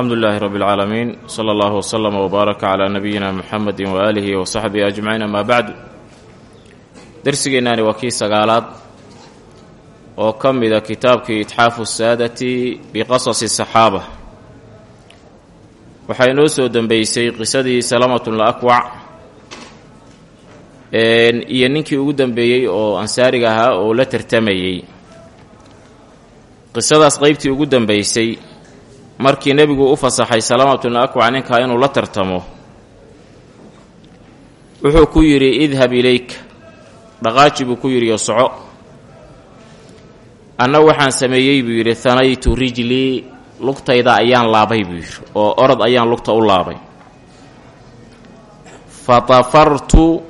alxamdu lilaahi rabbi اlcaalamiin sala allahu wslama wbaaraka calaa nabiyina muxamedi waaalihi wa saxbihi ajmaciin amaa bacdu dersigeennaani waa kii sagaalaad oo ka mida kitaabkii itxaafu saadati biqasasi saxaaba. Waxaa inoo soo dembeysay qisadii salamatun la akwac iyo ninkii ugu dambeeyey oo ansaariga ahaa oo la tartamayey. Qisadaas qeybtii ugu dambeysay markii nebigu u fasaxay salaamatun akwac ninkaa inuu la tartamo wuxuu ku yidhi idhab ilayka. Dhaqaaji buu ku yidhi oo soco. Anna waxaan sameeyey buu yidhi hanaytu rijlii lugtayda ayaan laabay buu yidhi oo orod ayaan lugta u laabay. Fatafartu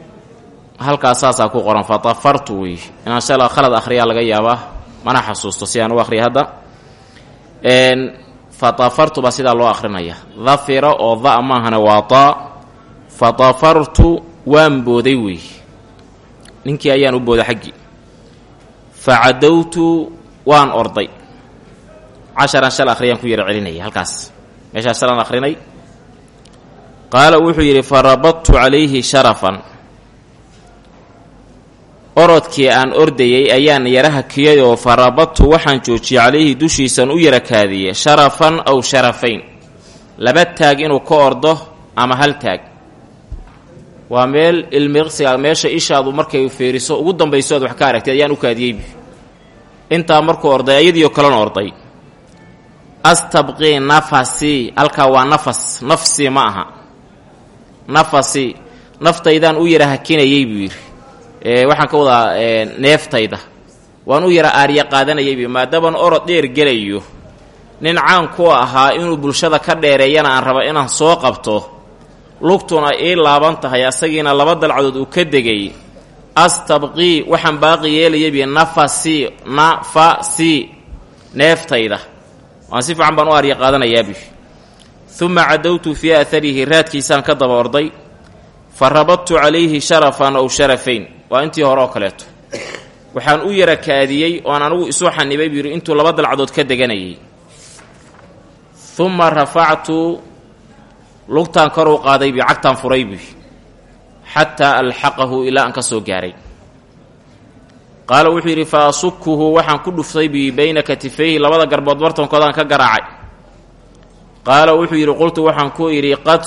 halkaas ku qoran fatafartu wey inaan shala khalad akhriyaa laga yaabaa mana xasuusto si aan u akhriya hadda fatafartu baa sidaa loo akhrinaya. Dafira oo da maahana waa taa fatafartu waan booday wey ninkii ayaan u booday xaggii facadowtu waan orday. Casharan shal akhriyaan ku yara celinaya halkaas. Meeshaas shalaan akhrinay. Qaala wuxuu yidhi farabadtu calayhi sharafan orodkii aan ordayey ayaan yaraha kiyay oo farabadtu waxaan joojiyey calayhi dushiisan u yara kaadiyey sharafan aw sharafayn. Laba taag inuu ka ordo ama hal taag? Waa meel ilmiqsiga meesha ishaadu markay feeriso ugu dambayso aad wax ka aragtay ayaan u kaadiyeybi intaa markuu orday ayadiioo kalena orday. Astabqii nafasii halkaa waa nafas nafsii ma aha. Nafasi naftaydaan u yara hakinayey buu yidhi waxaan ka wadaa neeftayda. Waan u yara aarya qaadanayaybi maadaaban orod dheer gelayo. Nin caan ku ahaa inuu bulshada ka dheereeyana aan raba inaan soo qabto. Lugtuna ii laaban tahay asagiina laba dalcadood uu ka degay. Astabqii waxaan baaqi yeelayaybi nafasi nafasi neeftayda. Waan si fiican baan u aarya qaadanayaabi uma cadowtu fii atharihi raadkiisaan ka daba orday fa rabadtu calayhi sharafan aw sharafayn waa intii hore oo kaleeto. Waxaan u yara kaadiyey oon anugu isu xanibay buu yidhi intuu laba dalcadood ka deganayay uma rafactu lugtaan kor u qaaday bi cagtaan furay buu xataa alxaqahu ilaa aan ka soo gaaray. Qaala wuxuu yidhi fa asukuhu waxaan ku dhuftay bi bayna katifayhi labada garbood bartankoodaan ka garaacay. Qaala wuxuu yidhi qultu waxaan ku idhi qad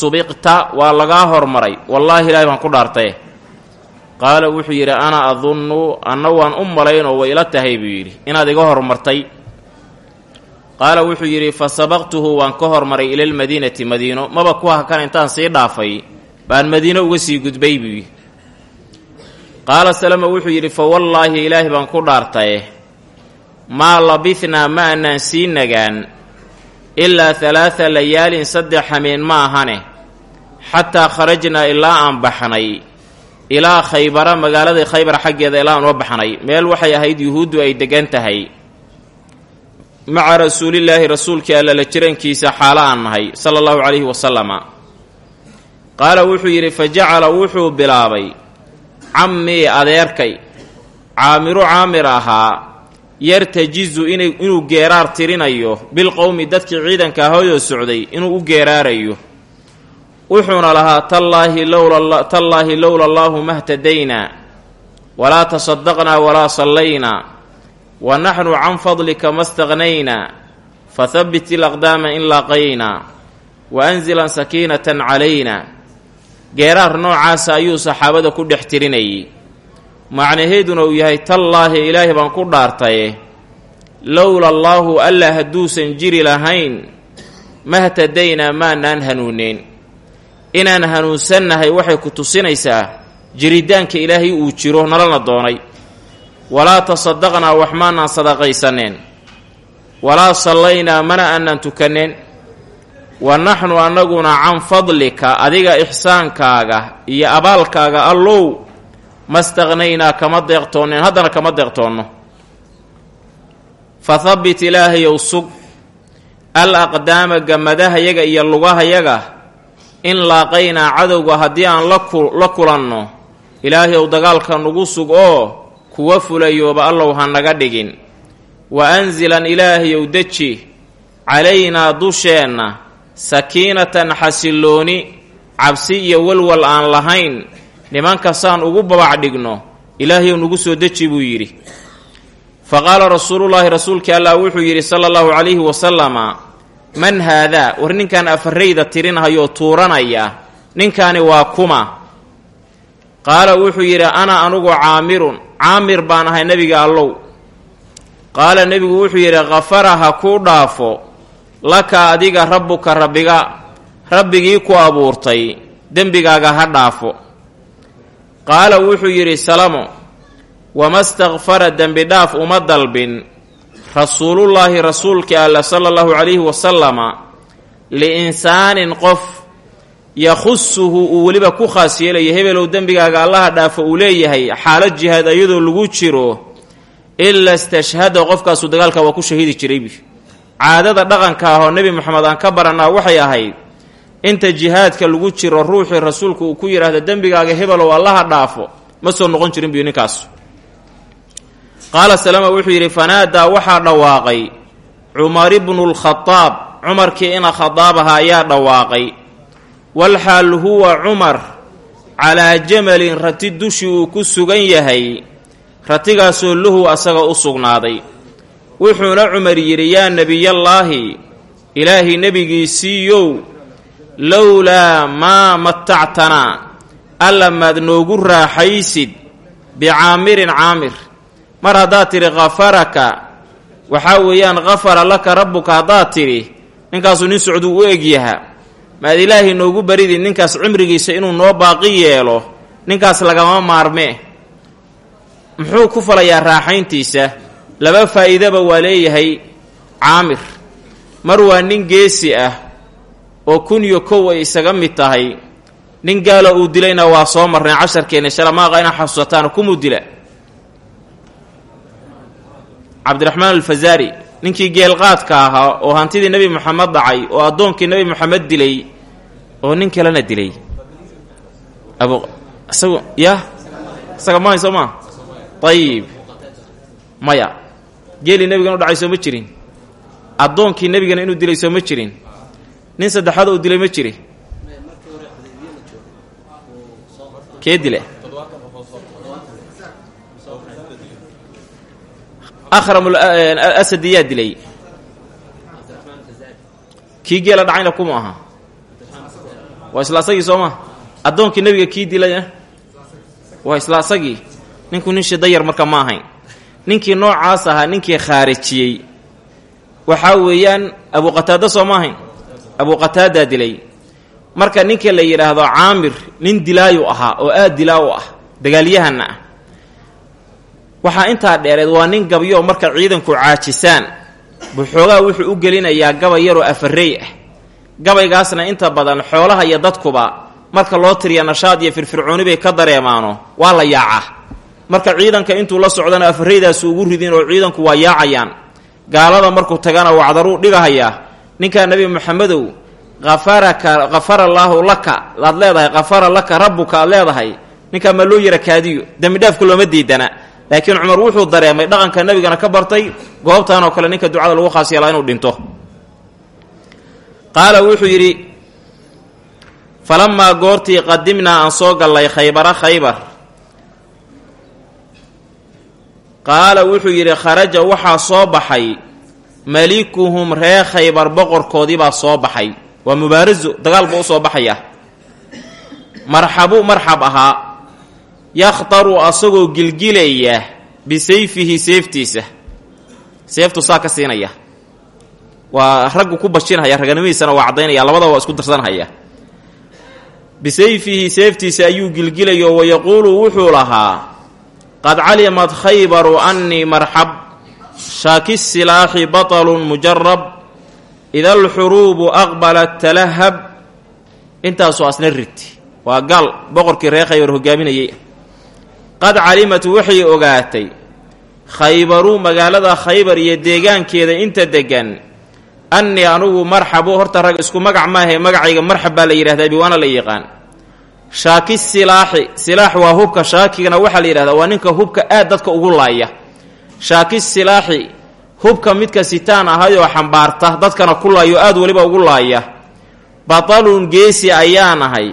subiqta waa lagaa hormaray. Wallaahi ilaahay baan ku dhaartaye qaala wuxuu yidhi ana adunnu anna waan u malaynoo way ila tahay buu yidhi. Inaad iga hormartay. Qaala wuxuu yidhi fa sabaqtuhu waan ka hormaray ilalmadiinati madiino. Maba ku hakan intaan sii dhaafay baan madiino uga sii gudbay buu yidhi. Qaala salama wuxuu yidhi fa wallaahi ilaahay baan ku dhaartaye. Maa labithnaa ma annaan sii nagaan. Ilaa halaada layaalin saddex hameen ma ahane. Xataa kharajnaa ilaa aan baxnay ilaa khaybara magaaladii khaybar xaggeeda ilaa aan baxnay. Meel waxay ahayd yuhuuddu ay degan tahay. Maca rasuulillaahi rasuulkii alla la jirankiisa xaalo aan nahay sala allahu calayhi wasalama qaala wuxuu yidhi fa jacala wuxuu bilaabay cammii adeerkay caamiru caamir ahaa yartajizu inuu geeraar tirinayo bilqowmi dadkii ciidanka ahayoo socday inuu u geeraarayo wuxuuna lahaa tallaahi lowla allaahu mahtadaynaa walaa tasadaqnaa walaa sallaynaa wa naxnu can fadlika ma fahabbit ilaqdaama in laaqaynaa wa anzilan sakiinatan calayna. Geeraar noocaasa ayuu saxaabada ku dhex tirinayay. Macnaheeduna uu yahay tallaahi ilaahay baan ku dhaartaye lowla allaahu alla hadduusan jiri lahayn mahtadaynaa maanaan hanuuneen inaan hanuunsannahay waxay ku tusinaysaa jiritaanka ilaahay uu jiro nalana doonay. Walaa tasadaqnaa wax maanaan sadaqaysaneen walaa sallaynaa mana aanaan tukanneen wa naxnu annaguna can fadlika adiga ixsaankaaga iyo abaalkaaga allow ma staqnaynaa kama deeqtoonneen haddana kama deeqtoonno. Fa habbit ilaahayow sug al aqdaama gamadahayaga iyo lugahayaga in laaqaynaa cadowga haddii aan la kulanno. Ilaahayow dagaalka nagu sug oo kuwa fulayooba allow ha naga dhigin. Wa anzilan ilaahayow deji calaynaa dusheenna sakiinatan xasillooni cabsi iyo walwal aan lahayn nimankasaan ugu babac dhigno ilaahayu nugu soo deji buu yidhi. Fa qaala rasuulullaahi rasuulkii allah wuxuu yidhi sala allahu calayhi wasalama man haadaa war ninkan afarayda tirinhayoo tuuranaya. Ninkaani waa kuma. Qaala wuxuu yidhi ana anugu caamirun. Caamir baan ahay nebiga allow. Qaala nebigu wuxuu yidhi khafara ha kuu dhaafo. Laka adiga rabbuka rabbiga. Rabbigii ku abuurtay. Dembigaaga ha dhaafo. Qaala wuxuu yidhi salamo. Wama stakfara dembi dhaaf uma dalbin rasuulullaahi rasuulkii alla sala allahu calayhi wasalama liinsaanin qof yakhusuhu uu weliba ku khaas yeelayo hebelow dembigaaga allaha dhaafo uu leeyahay xaalad jihaad iyadoo lagu jiro ila istashhada qofkaasu dagaalka waa ku shahiidi jiraybi caadada dhaqanka ah oo nebi moxamed aan ka barannaa waxay ahayd inta jihaadka lagu jiro ruuxii rasuulku uu ku yidhaahdo dembigaaga hebelow allaha dhaafo ma soo noqon jirin biyo ninkaas qaala salama wuxuu yidhi fanaadaa waxaa dhawaaqay cumar ibnu lkhadaab cumarkii ina khadaab aha ayaa dhawaaqay. Walxaal huwa cumar calaa jamalin rati dushii uu ku sugan yahay. Ratigaasoo lahu asaga u sugnaaday. Wuxuuna cumar yidhi yaa nebiyallaahi ilaahay nebigiisiiyow lowlaa maa matactanaa alla maad noogu raaxaysid bicaamirin caamir mar haddaad tidhi khafaraka waxaa weeyaan khafara laka rabbuka haddaad tidhi ninkaasuu nin socduu u egyahaa maad ilaahay noogu baridid ninkaas cimrigiisa inuu noo baaqi yeelo ninkaas lagama maarmee muxuu ku falayaa raaxayntiisa? Laba faa'iidaba waa leeyahay caamir. Mar waa nin geesi ah oo kun iyo kow ay isaga mid tahay. Nin gaalo uu dilayna waa soo marnay casharkeenna shalamaaqa inaa xasuusataan kumuu dila cabdiraxmaan alfazaari ninkii geelqaadka ahaa oo hantidii nebi moxamed dhacay oo addoonkii nebi moxamed dilay oo nin kalena dilay. Abu isagu yah isaga mahay soo maa ayib maya. Geelii nebigana u dhacay soo ma jirin. Addoonkii nebigana inuu dilay soo ma jirin. Nin saddexaad uu dilay ma jiri. Kee dile akhram asadi yaa dilay kii geela dhacayna kuma aha waa isla asagii soo ma addoonkii nebiga kii dilay waa isla asagii ninku nin shidayar marka ma ahayn ninkii noocaas ahaa ninkii khaarijiyey waxaa weeyaan abu qataada soo ma ahayn abu qataadaa dilay marka ninka la yidhaahdo caamir nin dilaayu ahaa oo aad dilaa u ah dagaalyahanna ah waxaa intaa dheereed waa nin gabyo marka ciidanku caajisaan buxoogaa wuxuu u gelinayaa gabay yaroo afarey ah. Gabaygaasna inta badan xoolaha iyo dadkuba marka loo tiriya nashaad iyo firfircooni bay ka dareemaano waa la yaacaa. Marka ciidanka intuu la socdana afareydaasu ugu ridin oo ciidanku waa yaacayaan gaalada markuu tagana wacdaruu dhigahayaa ninkaa nebi moxamedow afaraka kafarallaahu laka aad leedahay kafara laka rabbuka aad leedahay ninkaa maa loo yara kaadiyo dembidhaafka looma diidana laakiin cumar wuxuu dareemay dhaqanka nebigana ka bartay goobtan oo kale ninka ducada lagu khaas yeelaa inuu dhinto. Qaala wuxuu yidhi falamaa goortii qadimnaa aan soo gallay khaybara khaybar. Qaala wuxuu yidhi kharaja waxaa soo baxay malikuhum ree khaybar boqorkoodii baa soo baxay. Waa mubaaraso dagaal buu u soo baxaya marxabu marxab ahaa yakhtaru asagoo gilgilaya bisayfihi seeftiisa. Seeftu saa ka siinaya. Waa raggu ku bashinhaya raganimadiisana waa caddaynaya labadaba waa isku darsanhaya. Bisayfihi seeftiisa ayuu gilgilayo wayaquulu wuxuu lahaa qad calimat khaybaru annii marxab shaaki silaaxi batalun mujarab ida alxuruubu aqbalat talahab intaasoo asna rirti waa gaal boqorkii reer khaybar hogaaminayay qad calimat waxay ogaatay khaybaru magaalada khaybar iyo deegaankeeda inta deggan annii anugu marxabu horta rag isku magac maahe magacayga marxab baa la yidhahdaa biwaana la yaqaan. Shaaki silaaxi silaax waa hubka shaakigana waxaa la yidhahdaa waa ninka hubka aad dadka ugu laaya. Shaaki silaaxi hubka midka sitaan ahayoo xambaarta dadkana ku laayo aad weliba ugu laaya. Batalun geesi ayaan ahay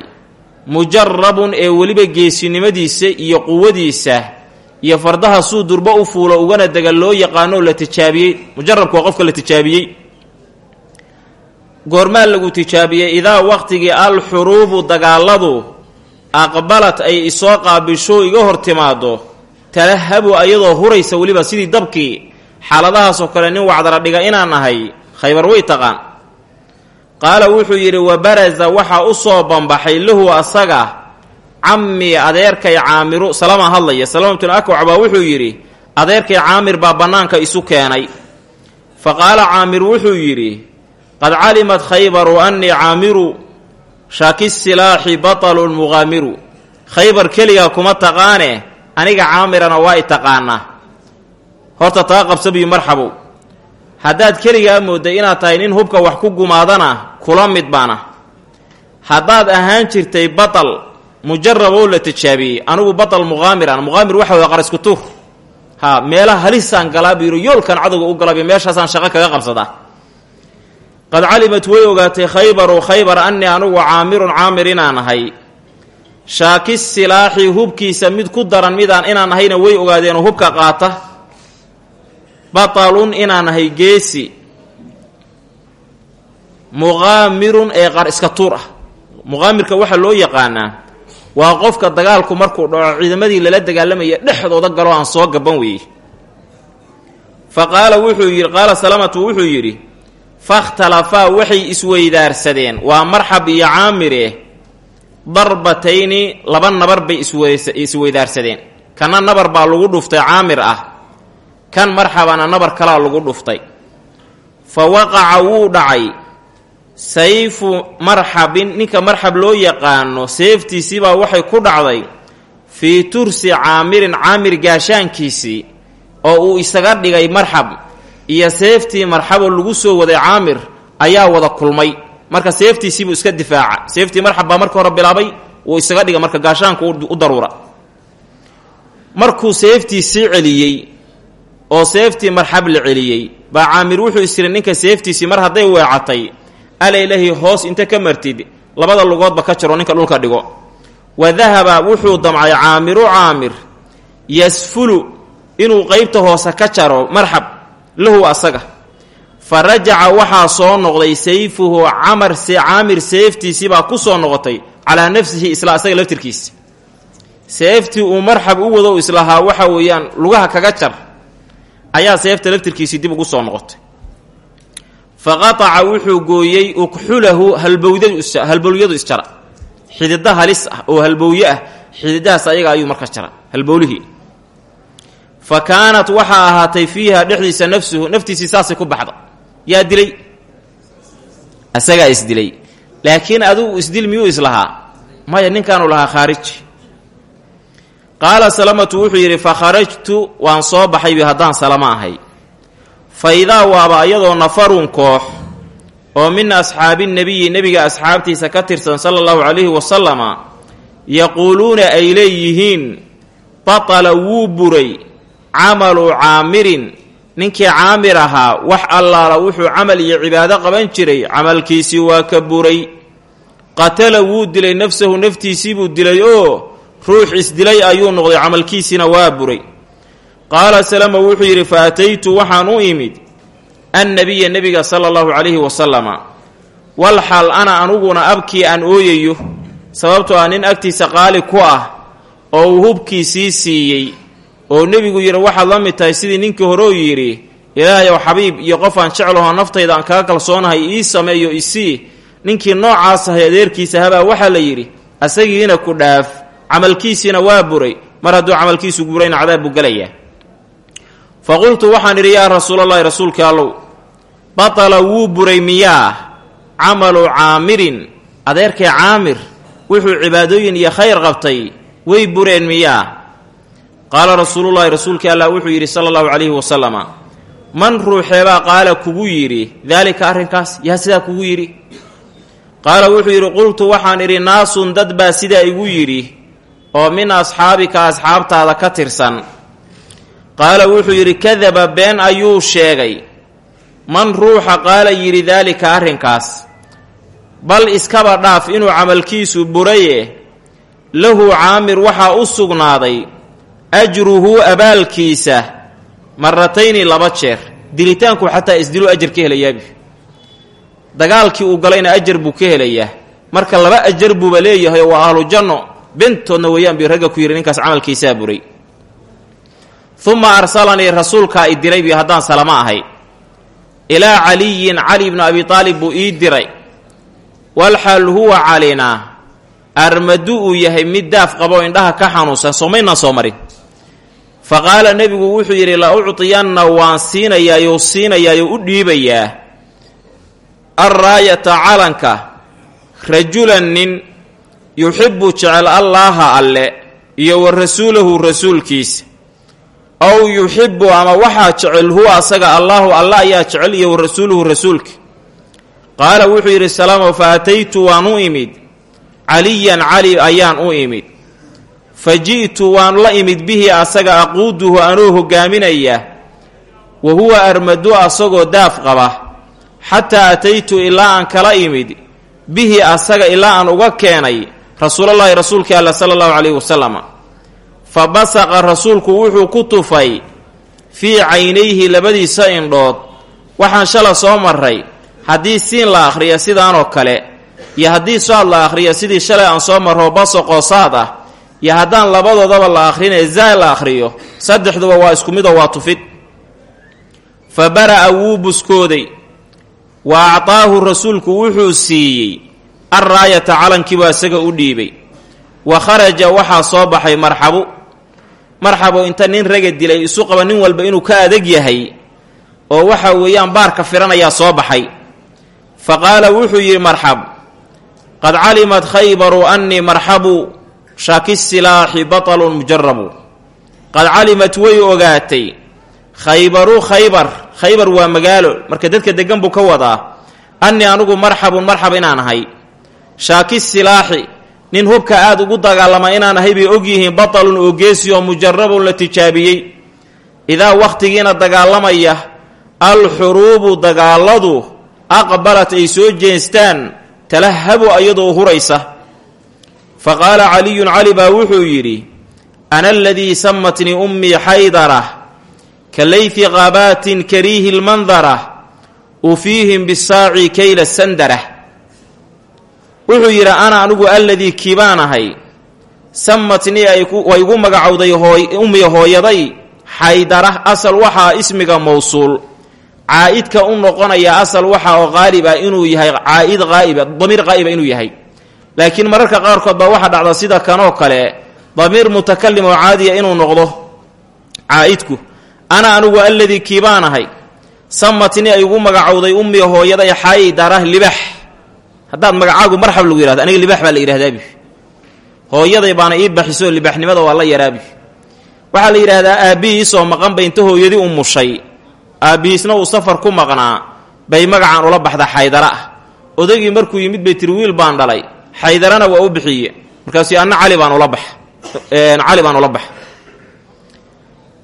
mujarabun ee weliba geesinimadiisa iyo quwadiisa iyo fardaha suu durbo u fuulo ugana dega loo yaqaano la tijaabiyey. Mujarabku waa qofka la tijaabiyey. Goormaa lagu tijaabiyey idaa waqtigii alxuruubu dagaaladu aqbalat ay isoo qaabisho iga hor timaado talahabu ayadoo huraysa weliba sidii dabkii xaaladahaasoo kale nin wacdara dhiga inaan ahay khaybar way taqaan qaala wuxuu yidhi wa baraza waxaa u soo bambaxay lahu asaga cammii adeerkay caamiru. Salama hadlaya. Salamabtul akwac baa wuxuu yidhi adeerkay caamir baa bannaanka isu keenay. Fa qaala caamir wuxuu yidhi qad calimat khaybaru annii caamiru shaaki silaaxi batalun muqaamiru. Khaybar keligaa kuma taqaane aniga caamirana waa i taqaanaa. Horta taa qabsabiyo marxabow haddaad keligaa moodday inaad tahay nin hubka wax ku gumaadana kula mid baana. Haddaad ahaan jirtay batal mujarab oo la tijaabiyey anigu batal muqaamiran muqaamir waxa way qarisku tuur. Haa meelaha halisaan galaa buu yoolkan cadowga u galaabiyo meeshaasaan shaqo kaga qabsadaa. Qad calimat way ogaatay khaybaru khaybar annii anugu caamirun caamir inaan ahay. Shaaki silaaxi hubkiisa mid ku daran midaan inaan ahayna way ogaadeenoo hubka qaata batalun inaan ahay geesi. Muqaamirun ee qar iska tuur ah. Muqaamirka waxaa loo yaqaanaa waa qofka dagaalku markuu dhaco ciidamadii lala dagaalamaya dhexdooda galoo aan soo gaban weeyey fa qaala wuxuu yidhi qaala salamatu wuxuu yidhi fakhtalafaa waxay isweydaarsadeen waa marxab iyo caamire darbatayni laba nabar bay isweydaarsadeen. Kana nabar baa lagu dhuftay caamir ah kan marxabana nabar kalaa lagu dhuftay. Fa waqaca wuu dhacay. Sayfu marxabin ninka marxab loo yaqaano seeftiisiibaa waxay ku dhacday fii tursi caamirin caamir gaashaankiisii oo uu isaga dhigay marxab. Iyo seeftii marxaboo lagu soo waday caamir ayaa wada kulmay. Marka seeftiisiibuu iska difaaca. Seeftii marxab baa marka hore bilaabay wuu isaga dhiga marka gaashaanku u daruura. Markuu seeftii sii celiyey oo seeftii marxab la celiyey. Baa caamir wuxuu isiri ninka seeftiisii mar hadday weecatay alaylahi hoos inta ka martid labada lugoodba ka jaro ninka dhulka dhigo. Wa dahaba wuxuu damcay caamiru caamir yasfulu inuu qeybta hoose ka jaro marxab lahu asaga. Fa rajaca waxaa soo noqday sayfuhu camar caamir seeftiisibaa ku soo noqotay calaa nafsihi isla asaga laftirkiisa seeftii uu marxab u wado islahaa waxa weeyaan lugaha kaga jar ayaa seefta laftirkiisii dib ugu soo noqotay. Fa qataca wuxuu gooyey ukxulahu halbowlyadu isjara xidida halis ah oo halbowye ah xididahaas ayaga ayuu marka jara halbowlihii. Fa kaanat waxaa ahaatay fiiha dhexdiisa nafsuhu naftiisii saasay ku baxda. Yaa dilay? Asagaa isdilay laakiin adugu isdil miyuu islahaa maya ninkaanu lahaa khaariji qaala salamatu wuxuu yidhi fa kharajtu waan soo baxaybi haddaan salamo ahay. Fa idaa waaba ayadoo nafarun koox oo min asxaabi nebiyi nebiga asxaabtiisa ka tirsan sala allahu calayhi wasalama yaquuluuna ay leeyihiin batala wuu buray camalu caamirin. Ninkii caamir ahaa wax allaala wuxuu camal iyo cibaado qaban jiray camalkiisii waa ka buray. Qatala wuu dilay nafsahu naftiisii buu dilay oo ruux isdilay ayuu noqday camalkiisiina waa buray. Qaala salama wuxuu yidhi fa ataytu waxaan u imid annabiya nebiga sala allahu calayhi wasalama wal xaal ana anuguna abkii aan ooyayo sababtoo ah nin agtiisa qaali ku ah oo uu hubkiisii siiyey oo nebigu yidhi waxaad la mid tahay sidii ninkii hore uu yidhi ilaahayow xabiib iyo qof aan jeclaho naftayda aan kaga kalsoonahay ii sameeyo isii ninkii noocaas ahay adeerkiisa habaa waxaa la yidhi asagiina ku dhaaf camalkiisiina waa buray mar hadduu camalkiisu burayna cadaab buu gelayaa fa qultu waxaan idhi yaa rasuulallaahi rasuulka allow batala wuu buray miyaa? Camalu caamirin adeerkay caamir? Wuxuu cibaadooyin iyo khayr qabtay way bureen miyaa? Qaala rasuulullaahi rasuulkii allah wuxuu yidhi sala allahu calayhi wasalama man ruuxeebaa qaala kugu yidhi daalika arrinkaas yaa sidaa kugu yidhi? Qaala wuxuu yidhi qultu waxaan idhi naasun dad baa sidaa igu yidhi oo min asxaabika asxaabtaada ka tirsan. Qaala wuxuu yidhi kadaba been ayuu sheegay. Man ruuxa qaala yidhi daalika arrinkaas. Bal iskaba dhaaf inuu camalkiisu buraye. Lahu caamir waxaa u sugnaaday. Ajruhu abaalkiisa maratayni laba jeer. Dilitaanku xataa isdilu ajar ka helayaabi. Dagaalkii uu galayna ajar buu ka helayaa marka laba ajar buuba leeyahay oo waa ahlu janno bentoodna weeyaan bii ragga ku yidhi ninkaas camalkiisaa buray. Uma arsalanii rasuulkaa i diray bii haddaan salama ahay. Ilaa caliyin cali bnu abi aalib buu ii diray. Walxal huwa calina armadu uu yahay mid daaf qabo indhaha ka xanuunsan soomaynaan soo marin. Fa qaala nebigu wuxuu yidhi la uctiyanna waan siinayaayou siinayaayou u dhiibayaa. Alraayata calanka rajulan nin yuxibbu jecel allaaha alle iyo wa rasuulahu rasuulkiisa. Ow yuxibbu ama waxaa jecel huwa asaga allaahu alla ayaa jecel iyo wa rasuuluhu rasuulka. Qaala wuxuu yidhi salaamow fa ataytu waan u imid. Caliyan cali ayaan u imid. Fa ji'tu waan la imid bihi asaga aquuduhu anuu hogaaminaya wa huwa armadu asagoo daaf qaba. Xataa ataytu ilaa aan kala imid bihi asaga ilaa aan uga keenay rasuulallaahi rasuulkii alla sala allahu calayhi wasalam fa basaqa rasuulku wuxuu ku tufay fii caynayhi labadiisa indhood. Waxaan shala soo maray haddii siin la akhriya sidaanoo kale iyo haddii saad la akhriyo sidii shalay aan soo marro basaqoo saad ah iyo haddaan labadoodaba la akhrinee zaa la akhriyo saddexduba waa isku midoo waa tufid. Fa bara'a wuu buskooday. Wa actaahu rasuulku wuxuu siiyey alraayata calankiibuu isaga u dhiibay. Wa kharaja waxaa soo baxay marxabu. Marxabo inta nin raga dilay isu qaba nin walba inuu ka adag yahay oo waxa weeyaan baarka firanayaa soo baxay. Fa qaala wuxuu yidhi marxab qad calimat khaybaru annii marxabu shaaki silaaxi batalun mujarabu qad calimat way ogaatay khaybaru khaybar khaybar waa magaalo marka dadka deggan buu ka wadaa. Annii anigu marxabun marxab inaan ahay shaaki silaaxi nin hubka aad ugu dagaalama inaan ahay bay ogyihiin batalun oo geesi oo mujarabun la tijaabiyey. Idaa wakhtigiina dagaalamaya alxuruubu dagaaladu aqbalat ay soo jeestaan talahabu ayadoo huraysa. Fa qaala caliyun cali baa wuxuu yidhi ana aladii samatnii ummii xaydara ka layfi qaabaatin kariihi lmandara ufiihim bisaaci kayla sandara wuxuu yidhi ana anigu alladii kiibaan ahay. Samatnii way igu magacowday ummi hooyaday. Xaydara asal waxaa ismiga mowsuul caa'idka u noqonaya asal waxa oo qaalib ah inuu yahay caa'id qaa'iba damiir qaa'iba inuu yahay. Laakiin mararka qaarkood baa waxaa dhacda sida kanoo kale damiir mutakalim oo caadiya inuu noqdo. Caa'idku ana anigu alladii kiibaan ahay. Samatni ay ugu magacowday ummi hooyaday xaydara libax haddaad magacaagu marxab lagu yihahdo aniga libax baa la yidhahdaabi hooyaday baana ii baxiso libaxnimada waa la yaraabi waxaa la yidhaahdaa aabbihiisoo maqanba inta hooyadii u mushay. Aabbihiisna uu safar ku maqnaa bay magacaan ula baxda xaydara. Ah odaygii markuu yimid bay tiri wiil baan dhalay. Xaydarana waa u bixiye markaasuu anna cali baan ula bax cali baan ula bax.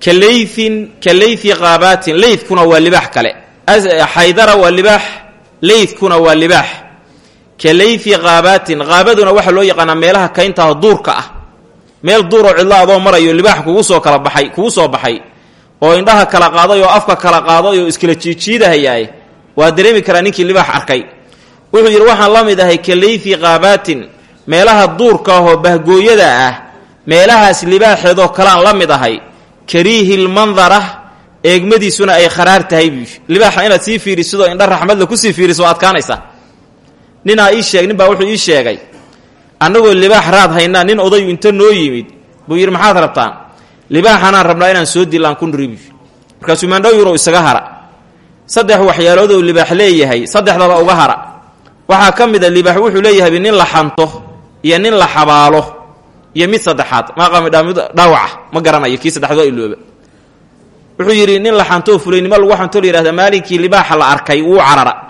Ka laythin ka laythi qaabaatin leytkuna waa libaax kale. Xaydara waa libaax leytkuna waa libaax ka laythi qaabaatin qaabaduna waxaa loo yaqaanaa meelaha kayntaah duurka ah. Meel duuroo cidlo adoo marayo libaax kugu soo kala baxay kugu soo baxay oo indhaha kala qaaday oo afka kala qaaday oo iskala jiijiidahayaaye waa dareemi karaa ninkii libaax arkay. Wuxuu yidhi waxaan la mid ahay ka laythi qaabaatin meelaha duurka ah oo bahgooyada ah meelahaas libaaxeedoo kalean la mid ahay kariihi lmandara eegmadiisuna ay kharaar tahay buu inaad sii fiirisidoo indha raxmadla ku sii fiiriso waa adkaanaysaa ninaa ii sheeg baa wuxuu ii sheegay annagoo libaax raad haynaa nin odayu inta noo yimid. Buu yidhi maxaad rabtaan? Libaaxanaan rabnaa inaan soo dilaan ku nribi markaasuu maandhow yurow isaga hara. Saddex waxyaaloodou libaax leeyahay saddexdaba uga hara. Waxaa ka mid a libaax wuxuu leeyahay nin la xanto iyo nin la xabaalo iyo mid saddexaad. Maqamid dhaawaca ma garanayo kii saddexaad waa ilooba wuxuu yidhi nin la xantoo fulaynimo lagu xanto la maalinkii libaaxa la arkay wuu carara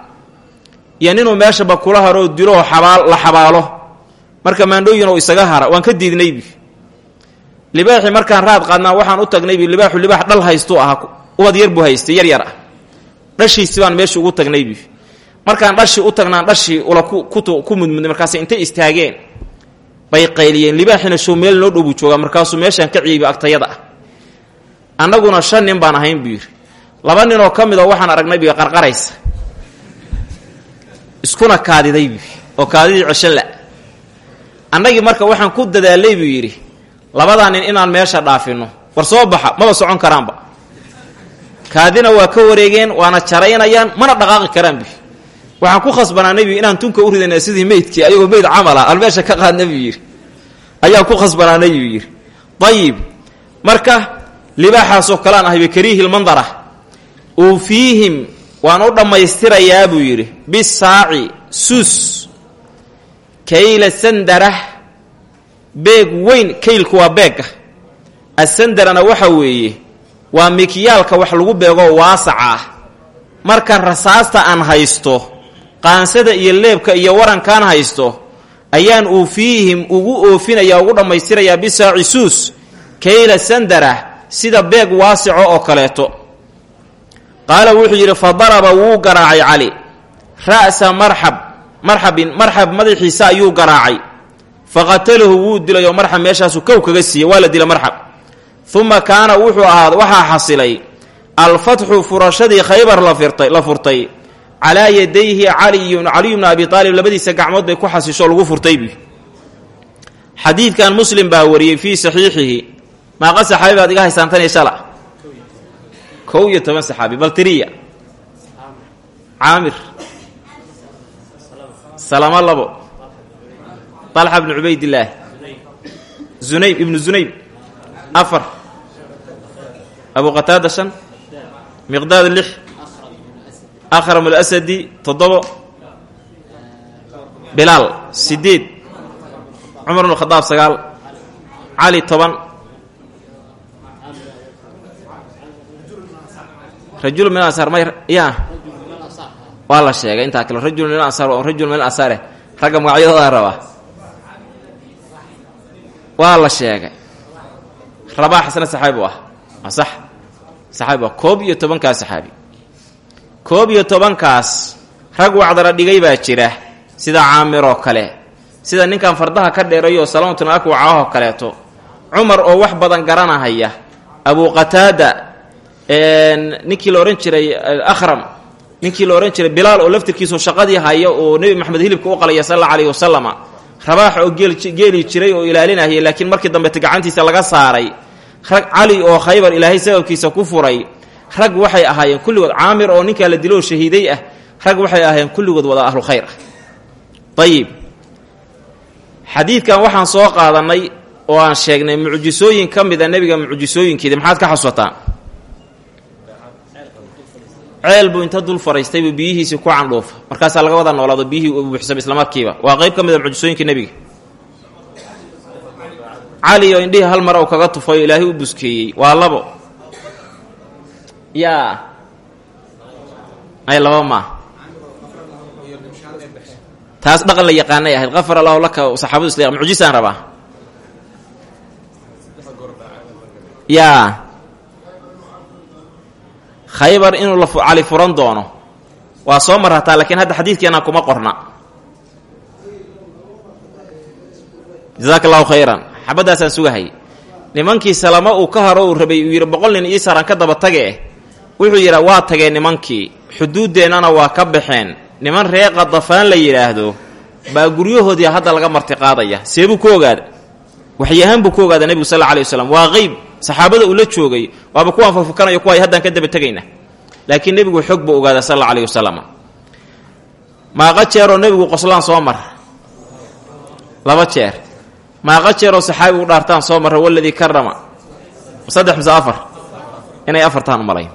iyo ninuu meeshaba kula haroo diloo xabaal la xabaalo. Marka maandhooyin oo isaga hara waan ka diidnaybi libaaxii markaan raad qaadnaa waxaan u tagnay bi libaaxu libaax dhal haystuu ahaa ubad yar buu haystay yar yar ah. Dhashiisi meesha ugu tagnay bi. Markaan dhashii u tagnaan dhashii ula ku mudmudnay markaas intay istaageen. Bay qayliyeen libaaxina show meel noo dhow buu joogaa markaasuu ka ciibi agtayada ah. Shan nin baan ahayn buu laba ninoo ka midoo waxaan aragnay bi qarqaraysa iskuna kaadiday buu oo kaadidii ceshan la. Annagii marka waxaan ku dadaalay buu yidhi labadaa nin inaan meesha dhaafinno war soo baxa maba socon karaanba. Kaadina waa ka wareegeen waana jaraynayaan mana dhaqaaqi karaan bi waxaan ku khasbanaa nebigu inaan tunka u ridana sidii meydkii ayagoo meyd camala aan meesha ka qaad nebigu yidhi. Ayaan ku khasbanaa nebigu yidhi. Ayib marka libaaxaasoo kalean ahay bikariihi lmandara uufiihim waan u dhammaystirayaa buu yidhi bisaaci sus kayla sandarah beeg weyn kaylku waa beega asandarana waxa weeye waa mikyaalka wax lagu beegoo waasaca ah. Marka rasaasta aan haysto qaansada iyo leebka iyo warankaan haysto ayaan uufiihim ugu oofinayaa ugu dhammaystirayaa bisaaci suus kayla sandarah sida beeg waasico oo kaleeto qaala wuxuu yidhi fa daraba wuu garaacay cali. Ra'sa marxab marxabin marxab madaxiisa ayuu garaacay. Faqatalahu wuu dilay oo marxab meeshaasu kow kaga siiyey waa la dila marxab. Uma kaana wuxuu ahaa waxaa xasilay alfatxu furashadii khaybar la furtay. Calaa yadayhi caliyu caliyu bnu abi aalib labadiisa gacmood bay ku xasisho lagu furtaybi xadiidkan muslim baa wariyey fii saxiixihi. Maaqa saxaabi baad iga haysaantanay shala kow iyo toban saxaabi baltiriya caamir. Salamo labo. طalxa bnu cubaydillaahi zunayb ibnu zunayb afar. Abu qataada shan. Miqdaad lix. Akhram alasadi toddobo. Bilaal sideed cumar bnu khadaab sagaal. Cali toban rajul min ansaar may ya waa la sheegay intaa kale rajul min ansaar rajul min ansaare ragga magacyadooda rabaa. Waa la sheegay. Rabaax isna saxaabi u ah. Waa sax. Saxaabi koob iyo tobankaas saxaabi. Koob iyo tobankaas rag wacdara dhigay baa jira sida caamiroo kale. Sida ninkan fardaha ka dheerayo salaamtun akwacaahoo kaleeto. Cumar oo wax badan garanahaya abu qataada ninkii la odhan jiray akhram. Ninkii la odhan jiray bilaal oo laftirkiisu shaqadii haya oo nebi maxamed hilibka u qalaya sal alla alayhi wasalama rabaax oo geeli jiray oo ilaalinaya laakiin markii dambeta gacantiisa laga saaray. Rag cali oo khaybar ilaahay sababkiisa ku furay. Rag waxay ahaayeen kulligood caamir oo ninkaa la diloo shahiiday ah. Rag waxay ahaayeen kulligood wada ahlu khayr. Ah ayib waxaan soo qaadannay oo aan sheegnay mucjisooyin ka mida nebiga mucjisooyinkeeda maxaad ka xasusataan ceel buu inta dul faraystay buu biyihiisii ku candhuufa markaasaa laga wada noolaado biyihii u buuxsamay islamarkiiba. Waa qayb ka mid a mucjisooyinka nebiga. Cali oo indhihii hal mar uu kaga tufayo ilaahay u buskeeyey waa labo. Yaa. Ay laba maa taas dhaqan la yaqaanay ahayd. Afar allahu laka saxaabadu isla mucjisaan rabaa. Yaa khaybar inuu cali furan doono. Waa soo mar hataa lakiin hadda xadiidkeenaan kuma qorna. Jasaaka allahu khayran. Xabaddaasaan sugahay. Nimankii salamo uu ka haro uu rabay uu yidhi boqol nin ii saran ka daba tage eh wuxuu yidhaa waa tageen nimankii. Xuduuddeennana waa ka baxeen. Niman ree qadafaan la yidhaahdo baa guryahoodii hadda laga martiqaadaya seebuu ku ogaada waxyahaan buu ku ogaada nebigu sal alla alay waa qeyb saxaabada uu la joogay waaba kuwaan fafukanayo kuwaay haddaan ka daba tegayna laakiin nebigu xog ogaada sal alla alayh wasalam maaqa jeeroo nebigu soo mar. Laba jeer. Maaqa jeeroo saxaabigu dhaartaan soo marra waladii karama saddex mise afar. Inay afartaan umalayn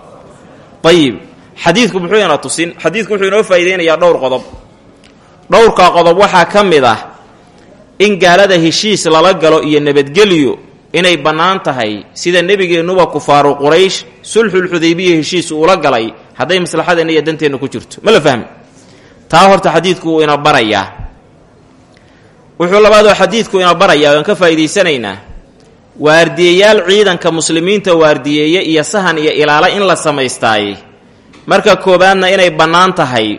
ayib xadiidku muxuu ina tusin. Xadiidku wuxuu inoo faa'iideynayaa dhowr qodob. Dhowrkaa qodob waxaa ka mid ah in gaalada heshiis lala galo iyo nabadgelyo inay bannaan tahay sida nebigeennuba kufaaru quraysh sulxulxudaybiya heshiis uula galay hadday maslaxadeenna iyo danteenna ku jirto. Ma la fahmi? Taa horta xadiidku wuu ina barayaa. Wuxuu labaadoo xadiidku ina barayaa waan ka faa'iidaysanaynaa. Waardiyeyaal ciidanka muslimiinta waardiyeeye iyo sahan iyo ilaalo in la samaystaaye marka koowaadna inay bannaan tahay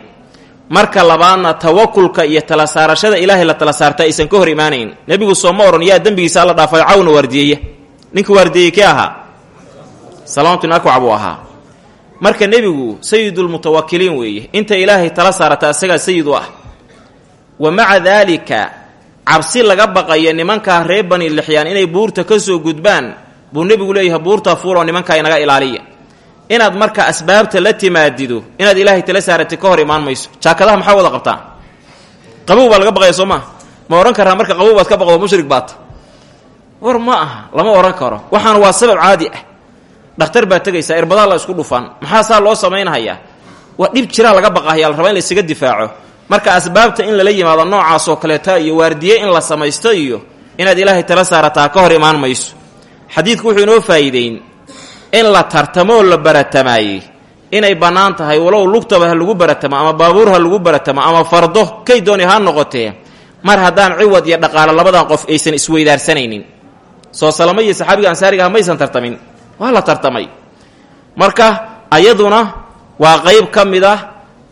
marka labaadna tawakulka iyo tala saarashada ilaahay la tala saarta aysan ka hor imaanayn. Nebigu sooma ohan yaa dembigiisa alla dhaafay cawna waardiyeeya. Ninka waardiyeeye kee ahaa? Salaamatu akwac buu ahaa. Marka nebigu sayidulmutawakiliin weeye inta ilaahay tala saarata isagaa sayid u ah. Wa maca daalika cabsi laga baqayo nimankaa reer bani lixyaan inay buurta ka soo gudbaan buu nebigu leeyahay buurta fuuloo nimankaa inaga ilaaliya inaad marka asbaabta la timaadido inaad ilaahay tala saaratay ka hor imaan mayso. Jaakadaha maxaa wada qabtaa? Qabow baa laga baqaya soo ma odhan karaa marka qabow baad ka baqdo mushrig baata war ma aha lama odhan karo. Waxaan waa sabab caadi ah. Dhakhtar baad tegaysaa irbadaa la isku dhufan maxaa saa loo samaynhayaa waa dhib jiraa laga baqahaya la rabaa in la isaga difaaco. Marka asbaabta in lala yimaado noocaas oo kaleeta iyo waardiye in la samaysto iyo inaad ilaahay tala saarataa ka hor imaan mayso. Xadiidku wuxuu inoo faa'iideyn in la tartamoo la baratamaayey inay bannaan tahay walow lugtaba ha lagu baratamo ama baabuur ha lagu baratamo ama fardo kay dooni ha noqotee. Mar haddaan ciwad iyo dhaqaalo labadan qof aysan isweydaarsanaynin. Soo salamo iyo saxaabiga ansaariga ah maysan tartamin. Waa la tartamay. Marka ayaduna waa qayb ka mid ah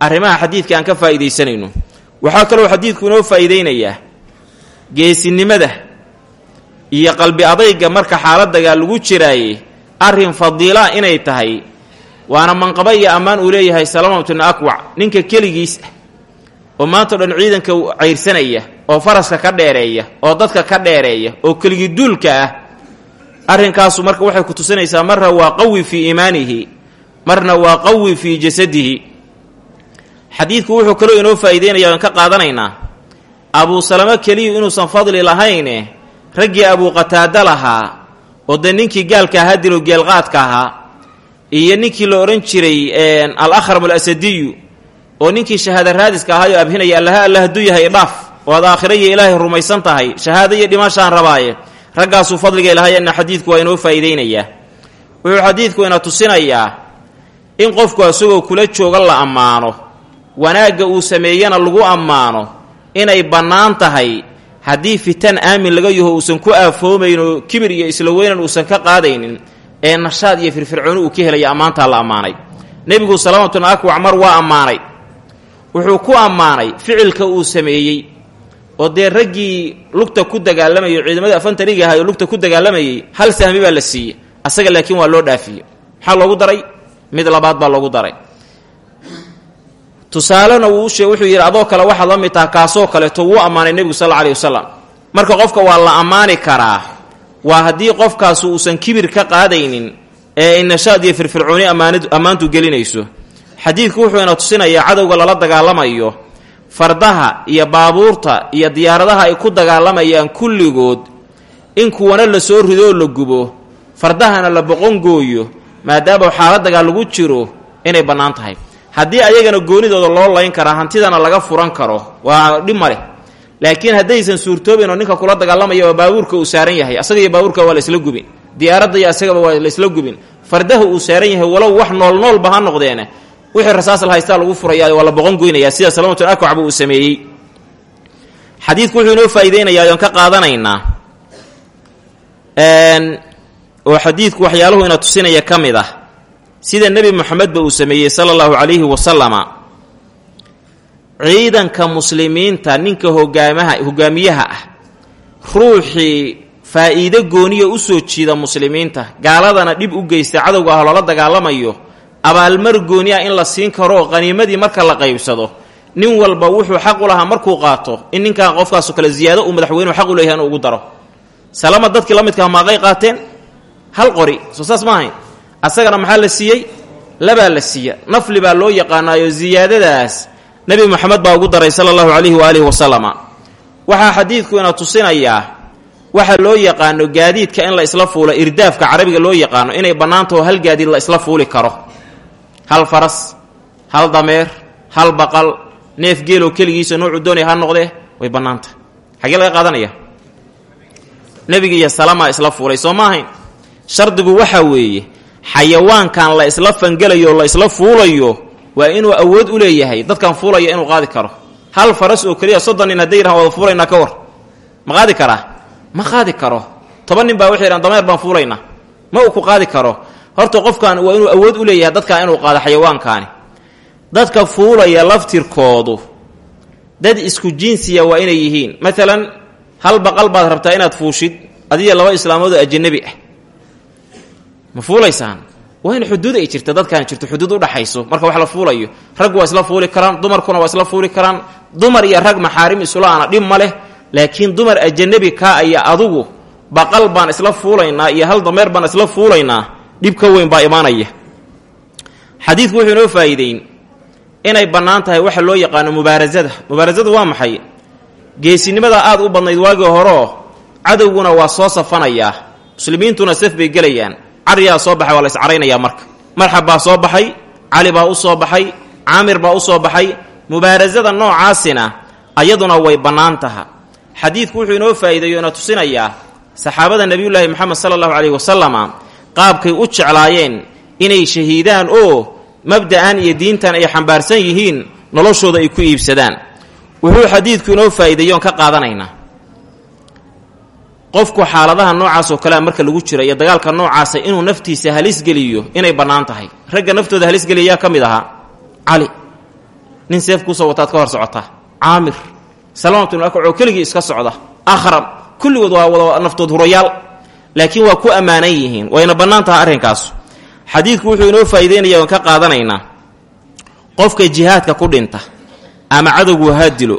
arrimaha xadiidka aan ka faa'iidaysanayno. Waxaa kaloo xadiidku inoo faa'iideynayaa geesinimada iyo qalbi adayga marka xaaladagaa lagu jiraaye arrin fadiila inay tahay waana manqaba iyo ammaan uu leeyahay salaamabtuna akwac ninka keligiis ah oo maantao dhan ciidanka cayrsanaya oo faraska ka dheereeya oo dadka ka dheereeya oo keligii duulka ah arrinkaasu marka waxay ku tusinaysaa marna waa qawi fii iimaanihi marna waa qawi fii jasadihi. Xadiidku wuxuu kaloo inoo faa'iideynaya aan ka qaadanaynaa abuu salamo keliyu inuusan fadli lahayne raggii abuu qataada lahaa oo dee ninkii gaalka ahaa dilo geelqaadka ahaa iyo ninkii la odhan jiray al akhram alasadiyu oo ninkii shahaada raadiska ahaayoo abhinaya allaha alla hadduu yahay dhaaf oo ad aakhira ilaahay rumaysan tahay shahaado iyo dhimashaan rabaaye raggaasuu fadliga ilahayanna xadiidku waa inoo faa'iideynayaa wuxuu xadiidku ina tusinayaa in qofku isagoo kula jooga la ammaano wanaagga uu sameeyana lagu ammaano inay bannaan tahay haddii fitan aamin laga yaho uusan ku aafoomayn oo kibir iyo isla weynan uusan ka qaadaynin ee nashaad iyo firfircooni uu ka helaya ammaantaa la ammaanay. Nebigu salaamatun akwac mar waa ammaanay. Wuxuu ku ammaanay ficilka uu sameeyey oo dee raggii lugta ku dagaalamayay ciidamada afantariga ahay oo lugta ku dagaalamayay hal sahmi baa la siiyey. Asaga laakiin waa loo dhaafiyey maxaa loogu daray? Mid labaad baa loogu daray tusaalena wuu sheeg wuxuu yidhi adoo kale waxaad la mid taha kaasoo kaleeto wuu ammaanay nebigu sal aleyhi wasalam marka qofka waa la ammaani karaa waa haddii qofkaasu uusan kibir ka qaadaynin ee inashaad iyo firfircooni ammaantu gelinayso. Xadiidku wuxuu ina tusinayaa cadowga lala dagaalamayo fardaha iyo baabuurta iyo diyaaradaha ay ku dagaalamayaan kulligood. In kuwana la soo ridoo la gubo fardahana la boqongooyo maadaama xaaladagaa lagu jiro inay bannaan tahay haddii ayagana goonidooda loo layn karaa hantidana laga furan karo. Waa dhib ma leh. Laakiin haddaysan suurtoobayn oo ninka kula dagaalamaya oo baabuurka uu saaran yahay asaga iyo baabuurka waa la isla gubin. Diyaaradda iyo asagaba waa la isla gubin. Fardaha uu saaran yahay walow wax nool noolba ha noqdeene. Wixii rasaas la haystaa lagu furayaa waa la boqon goynayaa sida salamatun akwac uu sameeyey. Xadiidku wuxuu inoo faa'iideynayaa oon ka qaadanaynaa. Oo xadiidku waxyaaluhu ina tusinaya ka mid ah sida nebi moxamedba uu sameeyey sala allahu calayhi wasalama ciidanka muslimiinta ninka hogaamaha hogaamiyaha ah ruuxii faa'iido gooniya u soo jiida muslimiinta gaaladana dhib u geysta cadowga ah loola dagaalamayo abaalmar gooni ah in la siin karoo qaniimadii marka la qaybsado nin walba wuxuu xaq u lahaa markuu qaato in ninkan qofkaaso kale ziyaado uu madaxweynuhu xaq u leeyahay inuu ugu daro. Salama dadkii la midkaha maaqay qaateen? Hal qori. Soo saas ma ahayn asagana maxaa la siiyey? Labaa la siiya. Nafli baa loo yaqaanaayo ziyaadadaas nebi moxamed baa ugu daray sala allahu calayhi waalihi wasalama waxaa xadiidku ina tusinayaa waxa loo yaqaano gaadiidka in la isla fuulo irdaafka carabiga loo yaqaano inay bannaantaho hal gaadiid la isla fuuli karo. Hal faras hal dameer hal baqal neef geeloo keligiisa nuucu doonaya ha noqdee way bannaanta. Xagee laga qaadanaya? Nebiga iyo salamaa isla fuulay soo shardigu waxaa weeye xayawaankan la isla fangelayo la isla fuulayo waa inuu awood u leeyahay dadkan fuulaya inuu qaadi karo. Hal faras oo keliya soddon nin hadday yidhahan wada fuulaynaa ka war. Ma qaadi karaa? Ma qaadi karo. Toban nin baa waxay yidhahan dameer baan fuulaynaa ma uu ku qaadi karo. Horta qofkan waa inuu awood u leeyahay dadkan inuu qaado xayawaankaani. Dadka fuulaya laftirkoodu dad isku jinsiya waa inay yihiin. Maalan hal baqal baad rabtaa inaad fuushid adiga laba islaamoodoo ajanabi ah ma fuulaysaan? Waa in xuduud ay jirta dadkaan jirto xuduud udhaxayso marka wax la fuulayo rag waa isla fuuli karaan dumarkuna waa isla fuuli karaan. Dumar iyo rag maxaarim isulaana dhib ma leh laakiin dumar ajanabi kaa aya adugu baqal baan isla fuulaynaa iyo hal dameer baan isla fuulaynaa dhib ka weyn baa imaanaya. Xadiidku wuxuu inoo faa'iideyn inay bannaan tahay waxa loo yaqaano mubaarasada mubaarasada waa maxay? Geesinimada aad u badnayd waagii horeoo cadowguna waa soo safanayaa muslimiintuna saf bay gelayaan cariyaa soo baxay waa la iscaraynayaa marka. Marxab baa soo baxay cali baa u soo baxay caamir baa u soo baxay. Mubaarasada noocaasina ayaduna way bannaan taha xadiidku wuxuu inoo faa'iideeyo ina tusinayaa saxaabada nebiyullaahi moxamed sala allahu caleyhi wasalama qaabkay u jeclaayeen inay shahiidaan oo mabda'an iyo diintan ay xambaarsan yihiin noloshooda ay ku iibsadaan. Wuxuu xadiidku inoo faa'iideeyoon ka qaadanaynaa qofku xaaladaha noocaas oo kalea marka lagu jira iyo dagaalka noocaasa inuu naftiisa halisgeliyo inay bannaan tahay. Ragga naftooda halisgeliyayaa ka mid ahaa cali nin seef kuusoo wataad ka hor socotaa caamir. Salaamatu akacoo keligii iska socda. Akhram kulligood waa wada naftood hurayaal. Laakiin waa ku ammaanan yihiin. Wayna bannaan tahay arrinkaasu xadiidku wuxuu inoo faa'iideynaya oon ka qaadanaynaa. Qofka jihaadka ku dhinta ama cadowgu ha dilo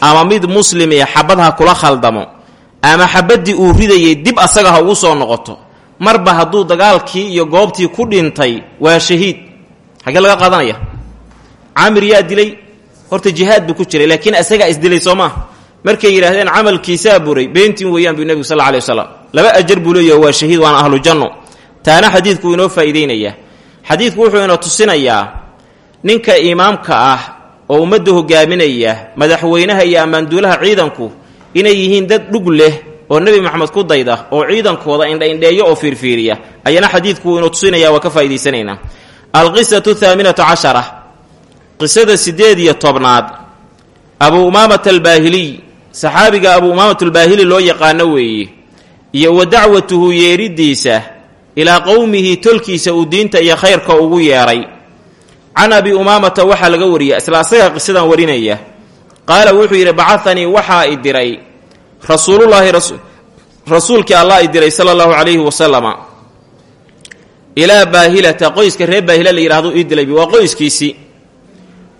ama mid muslim ee xabad ha kula khaldamo ama xabaddii uu ridayay dib asaga ha ugu soo noqoto. Marba hadduu dagaalkii iyo goobtii ku dhintay waa shahiid. Xaggee laga qaadanaya? Caamir yaa dilay. Horta jihaad buu ku jiray laakiin asagaa isdilay soo maa markay yidhaahdeen camalkiisaa buray beentiin weeyaan buu nebigu sal lla alay laba ajar buu leeyaha waa shahiid waana ahlu janno. Taana xadiidku inoo faa'iideynayaa xadiidku wuxuu ina tusinayaa ninka imaamka ah oo ummadda hogaaminaya madaxweynaha iyo ammaanduulaha ciidanku inay yihiin dad dhug leh oo nebi moxamed ku dayda oo ciidankooda indhaindheeyo oo fiirfiiriya ayana xadiidku inuu tusinaya waa ka faa'idaysanaynaa alqisatu haaminatu cashara qisada siddeed iyo tobnaad. Abuu umaamata albaahiliy saxaabiga abuu umaamat albaahili loo yaqaano weeye iyo wa dacwatuhu yeeriddiisa ilaa qowmihi tolkiisa uu diinta iyo khayrka ugu yeedhay can abi umaamata waxaa laga wariya isla asaga qisadan warinaya qaala wuxuu yidhi bacahanii waxaa i diray rasuulullaahi rasuulkii allah i diray sala allahu calayhi wasalama ilaa baahilata. Qoyska reer baahila la yidhahdo ii dilaybi waa qoyskiisii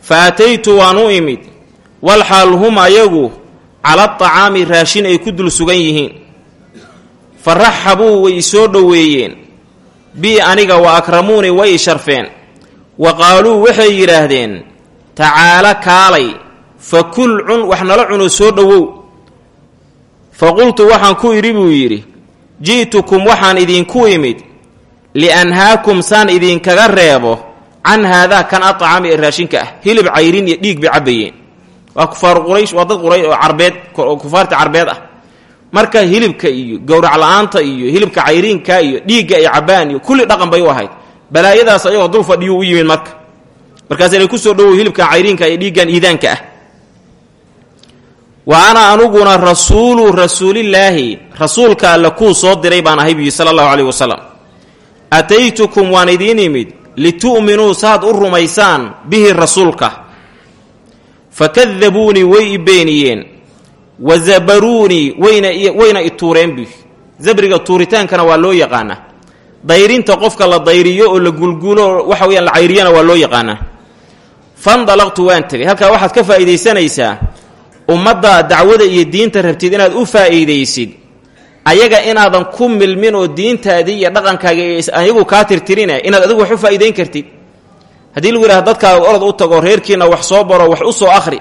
fa ataytu waan u imid walxaal hum ayagu cala acaami raashin ay ku dul sugan yihiin. Fa raxabuu way isoo dhoweeyeen. Bii aniga wa akramuuni way i sharfeen. Wa qaaluu waxay yidhaahdeen tacaala kaalay fa kul cun wax nala cuno soo dhowow. Fa qultu waxaan ku idhi buu yidhi ji'tukum waxaan idinku imid lianhaakum saan idinkaga reebo can haadaa kan acami ee raashinka ah hilib cayrin iyo dhiig bay cabbayeen. Waa kufaaru quraysh dad quraysh oo carbeed kufaarta carbeed ah. Marka hilibka iyo gowrac la'aanta iyo hilibka cayriinka iyo dhiigga ay cabbaan iyo kulli dhaqan bay u balaayadaas ayagoo dul fadhiyuu u yimid marka. Markaas inay ku soo dhowow hilibkan cayriinka iyo dhiiggan iidaanka ah wa ana anuguna rasuulu rasuulillaahi. Rasuulka alle kuu soo diray baan ahay buyi sala allahu caleyhi wasalam ataytukum waan idiin imid litu'minuu saad u rumaysaan bihi rasuulka. Fakadabuunii way i beeniyeen. Wa zabaruunii wayna i tuureen buy zabriga tuuritaankana waa loo yaqaanaa. Dayrinta qofka la dayriyo oo la gulgulo waxa weyaan la cayriyana waa loo yaqaanaa. Fandalaqtu waan tegay halkaa waxaad ka faa'iidaysanaysaa ummadda dacwada iyo diinta rabtid inaad u faa'iidaysid ayaga inaadan ku milmin oo diintaadii iyo dhaqankaaga ayagu kaa tirtirine inaad adigu wax u faa'iidayn kartid. Haddii lagu yidhahdo dadkaaga orod u tago reerkiina wax soo baro wax u soo akhri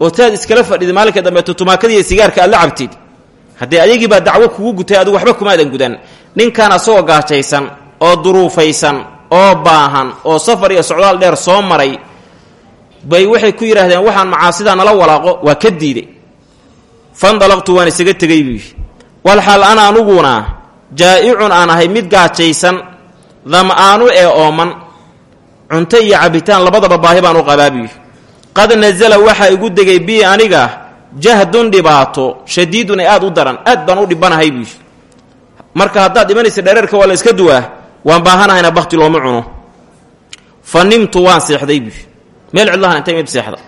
oo taad iskala fadhid maalinka dambe tutumaakadiiyo sigaarka aad la cabtid haddii ayagii baa dacwo kugu gutay adigu waxba kumaadan gudan. Ninkan asagoo gaajaysan oo duruufaysan oo baahan oo safar iyo socdaal dheer soo maray bay waxay ku yidhaahdeen waxaan macaasidaa nala walaaqo waa ka diiday fandalaqtu waan isaga tegay buu walxaal ana anuguna jaa'icun aan ahay mid gaajaysan dam'aanu ee ooman cunto iyo cabitaan labadaba baahi baan u qabaabiyo qad nasala waxaa igu degay bii aniga jahdun dhibaato shadiidun aad u daran aad baan u dhibanahay buuyi marka haddaad dhimanaysa dhereerka waa iska duwaa waan baahanahayna bakti looma cuno. Fa waan seexday bu meel cidlahan intay mid seexda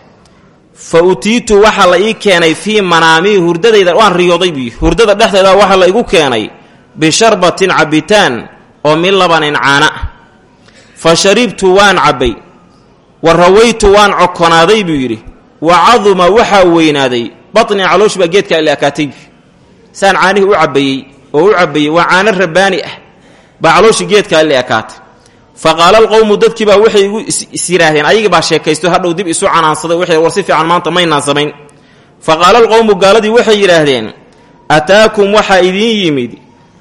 fa utiitu waxaa la ii keenay fii manaamii hurdadayda waan riyooday buy hurdada dhexdeeda waxaa la igu keenay bisharbatin cabitaan oo min labanin caana. Fa sharibtu waan cabbay. Wa rawaytu waan cokonaaday buu yidhi wa caduma waxaa weynaaday. Batnii caloosh baa geedka ila akaatay bu saan caanihii u cabbayey oo u cabbayey waa caano rabbaani ah. Baa calooshii geedka ila akaatay fa qaala alqowmu dadkii baa waxay igu is yidhaahdeen ayagii sheekaysto hadhow dib isu canaansaday waxay war si fiican maanta maynaan samayn fa qaala alqowmu gaaladii waxay yidhaahdeen ataakum waxaa idiin yimid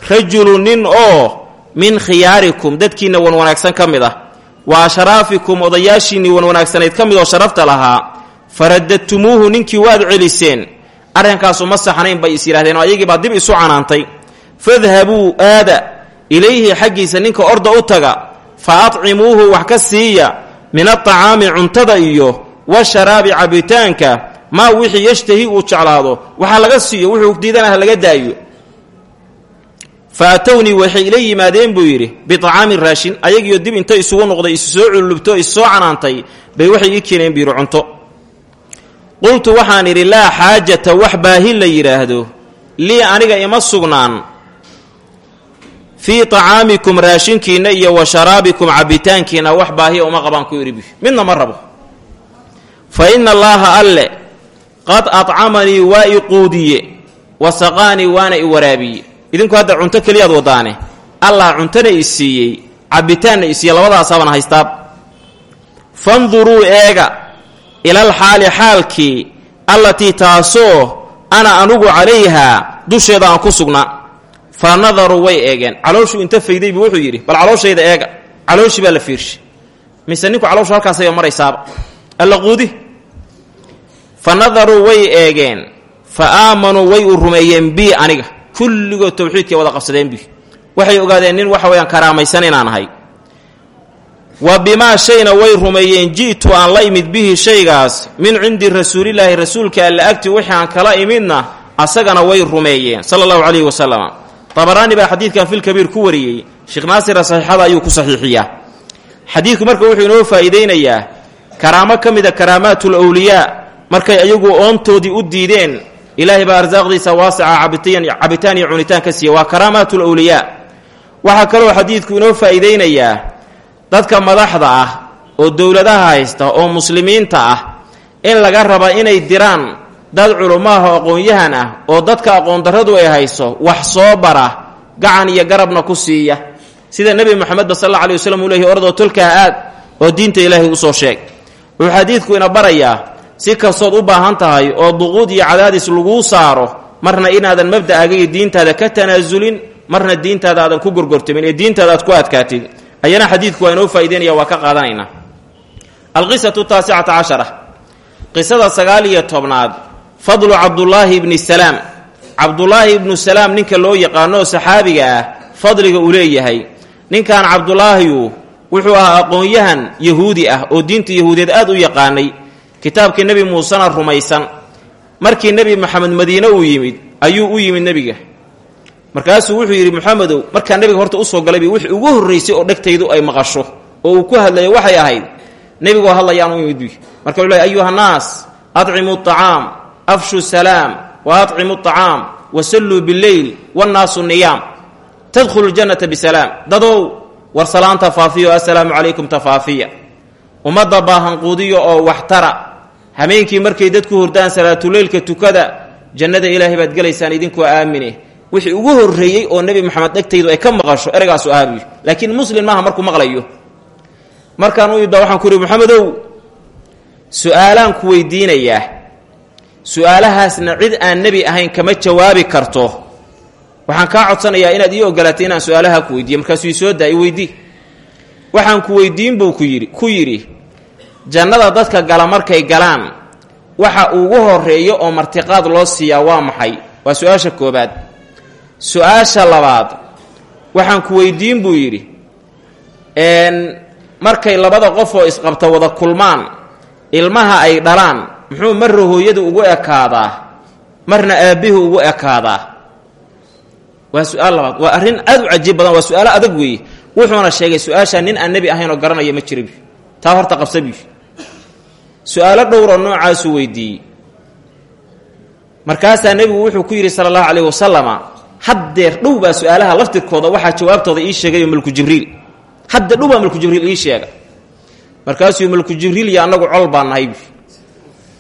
rajulu nin oo min khiyaarikum dadkiinna wan wanaagsan ka mid ah wa ashraafikum odayaashiinnii wan wanaagsanayd ka mid oo sharafta lahaa faradadtumuuhu ninkii waad celiseen arrinkaasu ma saxnayn bay is yidhahdeen oo dib isu canaantay fadhabuu aada ilayhi xaggiisa ninka orda u taga fa atcimuuhu wax ka siiya min atacaami cuntada iyo washaraabi cabitaanka maa wixii yashtahi uu jeclaado waxaa laga siiyo wuxuu diidanaha laga daayo fa atownii waxay ila yimaadeen buu yidhi biطacaamin raashin ayagiyo dib intay isugu noqday isu soo cululubto isu canaantay bay waxay ii keeneen buu cunto qultu waxaan idhi laa xaajata wax baahi la yidhaahdo lii aniga ima sugnaan fii tacaamikum raashinkiinna iyo wa sharaabikum cabitaankiinna wax baahiya uma qabaan ku idhi midna ma rabo. Fa ina allaaha alle qad acamanii waa i quudiye wa saqaanii waana i waraabiye. Idinku hadda cunto keliyaad wadaane allah cuntona i siiyey cabitaanna i siiyey labadaasaaban haystaab fanduruu eega ilal xaali xaalkii allatii taasoo ana anugu calayhaa dusheeda aan ku sugnaa fa nadaruu way eegeen. Calooshuu inta fayday buu wuxuu yidhi bal calooshayda eega. Calooshii baa la fiirshay mise ninku calooshu halkaasayba maraysaaba. Alla quudi. Fa nadaruu way eegeen. Fa aamanuu way u rumeeyeen bii aniga. Kulligood tawxiidkay wada qabsadeen bi waxay ogaadeen nin waxa weyaan karaamaysan inaan ahay. Wa bimaa shayna way rumeeyeen ji'tu aan la imid bihi shaygaas. Min cindi rasuulilaahi rasuulka alla agti wixii aan kala imidna asagana way rumeeyeen. Sala allahu calayhi wasalam dabaraani baa xadiidkan filkabiir ku wariyey. Sheekh naasira saxiixada ayuu ku saxiixiyaa. Xadiidku marka wuxuu inoo faa'iideynayaa karaamo ka mida karaamaatul awliyaa. Markay ayagu oontoodii u diideen ilaahay baa arsaaqdiisa waasica cabitaan iyo cunitaan ka siiya waa karaamaatul awliyaa. Waxaa kaloo xadiidku inoo faa'iideynayaa dadka madaxda ah oo dowladaha haysta oo muslimiinta ah in laga raba inay diraan dad culummaha aqoon-yahan ah oo dadka aqoondarradu ay hayso wax soo bara gacan iyo garabna ku siiya. Sida nebi moxamedba sal alla alay waslm uu leeyahy ordoo tolkaha aad oo diinta ilaahay u soo sheeg. Wuxuu xadiidku ina barayaa si kastood u baahan tahay oo duquud iyo cadaadis laguu saaro marna inaadan mabda'aaga iyo diintaada ka tanaasulin marna diintaada aadan ku gorgortamin ee diintaada aad ku adkaatid. Ayana xadiidku waa inoo faa'ideynaya waa ka qaadanaynaa alqisatu taasicata cashara. Qisada sagaal iyo fadlu cabdullaahi ibni salaam. Cabdullaahi ibnu salaam ninka loo yaqaano saxaabiga ah fadliga uu leeyahay. Ninkan cabdulaahiyu wuxuu ahaa aqoon-yahan yahuudi ah oo diinta yahuudeed aad u yaqaanay. Kitaabkii nebi muusena rumaysan. Markii nebi moxamed madiine uu yimid ayuu u yimid nebiga. Markaasuu wuxuu yidhi moxamedow markaa nebiga horta u soo galayba wixii ugu horraysay oo dhegtaydu ay maqasho oo uu ku hadlayo waxay ahayd. Nebigoo hadlayaan u yimid marka wuxuu ley ayuhannaas adcimu acaam afshu salaam wa adcimu acaam wa salluu bileyl wannaasu niyaam. Tadkhulu ljannata bisalaam. Dadow war salaanta faafiyo assalaamu calaykum tafaafiya. Ummadda baahanquudiyo oo waxtara. Hameenkii markay dadku hurdaan salaatuleylka tukada jannada ilaahay baad gelaysaan idinkoo aamine. Wixii ugu horreeyey oo nebi moxamed dhegtaydu ay ka maqasho ereygaasu aabiyo laakiin muslim maaha markuu maqlayo. Markaan u ibda waxaan ku yidhi moxamedow su'aalaan ku weydiinayaa su'aalahaasna cid aan nebi ahayn kama jawaabi karto. Waxaan kaa codsanayaa inaad ii ogolaatay inaan su'aalaha ku weydiiye markaasuu ii soo daay weydii waxaan ku weydiin buu ku yidhi ku yidhi jannada dadka gala markay galaan waxa ugu horeeyo oo martiqaad loo siiyaa waa maxay? Waa su'aasha koobaad su'aasha labaad waxaan ku weydiin buu yidhi markay labada qof oo isqabta wada kulmaan ilmaha ay dhalaan muxuu marra hooyadu ugu ekaadaa marna aabbihu ugu ekaadaa waa su'aal labaad. Waa arrin aad u cajiib badan waa su'aalo adag weeye. Wuxuuna sheegay su'aashaa nin aan nebi ahayn oo garanaya ma jira bi taa horta qabsabi su'aalo dhowroo noocaasuu weydiiyey. Markaasaa nebigu wuxuu ku yidhi sala allahu calayhi wasalama haddeer dhow baa su'aalaha laftirkooda waxaa jawaabtooda ii sheegayo malku jibriil. Haddeer dhow baa malku jibriil ii sheega. Markaasuu malku jibriil iyo annagu col baa nahay bi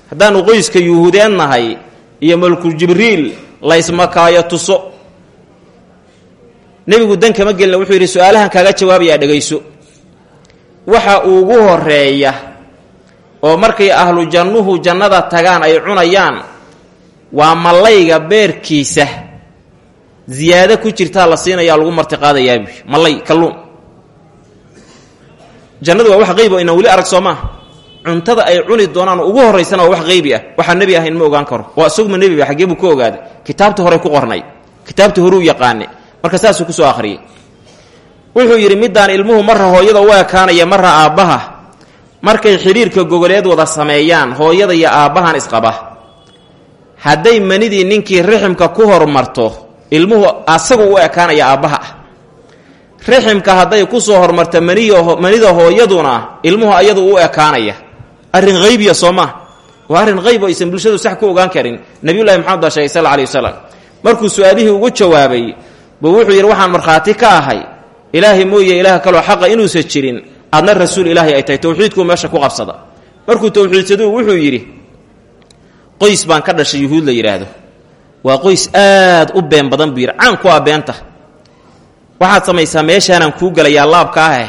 haddaanu qoyska yuhuudeen nahay iyo malku jibriil laysmakaayo tuso. Nebigu dan kama gelina wuxuu yidhi su'aalahan kaaga jawaabayaa dhegayso waxa ugu horreeya oo markay ahlu jannuhu jannada tagaan ay cunayaan waa mallayga beerkiisa. Ziyaado ku jirtaa la siinayaa lagu martiqaadayaabi mallay kalluun. Jannadu waa wax qayb oo inaan weli arag soo cuntada ay cuni doonaan ugu horraysana waa wax qaybi ah. Waxaa nebi ahayn ma ogaan karo. Waa isaguma nebi ba xaggee buu ogaaday. Kitaabtii horey ku qornay. Kitaabtii horuu yaqaane marka saasuu ku soo akhriyey. Wuxuu yidhi middaan ilmuhu marra hooyada u ekaanaya marra aabbaha. Markay xidhiirka gogoleed wada sameeyaan hooyada iyo aabbahan isqaba. Hadday manidii ninkii riximka ku hormarto ilmuhu asagu u ekaanaya aabbaha. Ah riximka ku soo hormarta manida hooyaduna ilmuhu ayadu u ekaanaya arrin haybiya soo maa waa arrin hayb oo aysan bulshadu sax ku ogaan karin. Nabiyullahi maxamed baa sheegay sal markuu su'aalihii ugu jawaabay buu wuxuu yidhi waxaan markhaati ka ahay. Ilaahay mooye ilaah kaloo xaqa inuusan jirin adna rasuul ilaahay ay tahay towxiidkuu meesha ku qabsada. Markuu towxiidsaduu wuxuu yidhi qoys baan ka dhashay yuhuud la yidhaahdo waa qoys aad u been badan buu yidhi. Caan ku ah waxaad samaysaa meeshaanaan kuu gelayaa laabka ah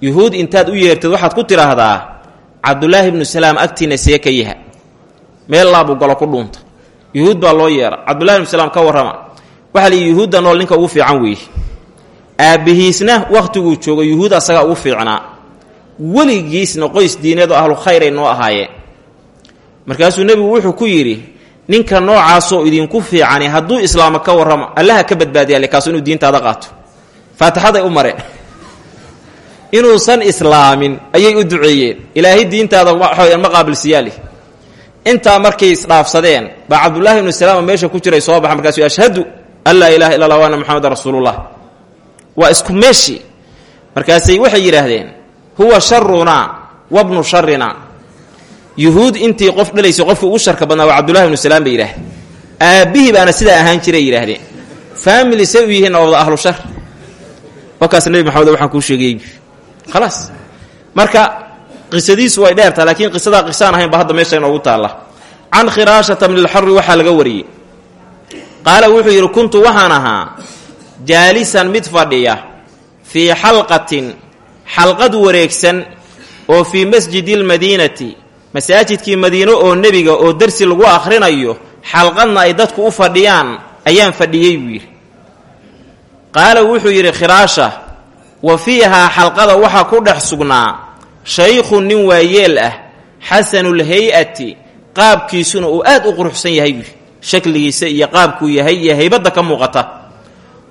yuhuud intaad u yeertad waxaad ku tidhaahdaa cabdulaahi ibnu salaam agtiinna seeka yaha meel laabuu galo ku dhuunta. Yuhuud baa loo yeera. Cabdullahi ibnu salaam ka warrama. Waxaa liyi yuhuudda nool ninka ugu fiican weeye aabbihiisna wakhtiguu joogo yuhuud asagaa ugu fiicnaa. Weligiisna qoys diineed oo ahlu khayray noo ahaayeen markaasuu nebigu wuxuu ku yidhi ninka noocaasoo idinku fiicani hadduu islaamo ka warramo allaha ka badbaadiyaale kaasu inuu diintaada qaato. Faatixaday u mareen inuusan islaamin ayay u duceeyeen. Ilaahay diintaada waxawyaan ma qaabilsiyaali intaa markay isdhaafsadeen baa cabdullaahi ibnu salaam meesha ku jiray soo baxa markaasuu ashhadu an laa ilaaha illa allah wa anna moxamedan rasuulullah. Waa isku meeshii markaasay waxay yidhaahdeen huwa sharunaa wabnu sharina yuhuud intii qof dhalaysay qofka ugu sharka badnaa waa cabdullahi ibnu salaam bay yidhahdeen aabbihii baana sidaa ahaan jiray yidhaahdeen. Faamili say u ahlu shar. Wakaas nebi maxamed waxaan kuu sheegayy khalaas marka qisadiisu way dheertaa laakiin qisadaa qisaan ahayn ba hadda meesha inoogu taalla. Can khiraashata bni lxari waxaa laga wariyey. Qaala wuxuu yidhi kuntu waxaan ahaa jaalisan mid fadhiya fii xalqatin xalqad wareegsan oo fii masjidi lmadiinati masaajidkii madiino oo nebiga oo dersi lagu akhrinayo xalqadna ay dadku u fadhiyaan ayaan fadhiyey buu yidhi. Wuxuu yidhi khiraasha wa fiihaa xalqada waxaa ku dhex sugnaa. Shaykhun nin waayeel ah xasanulhay-ati qaabkiisuna uu aad u quruxsan yahay shakligiisa iyo qaabkuu yahay iyo haybadda ka muuqata.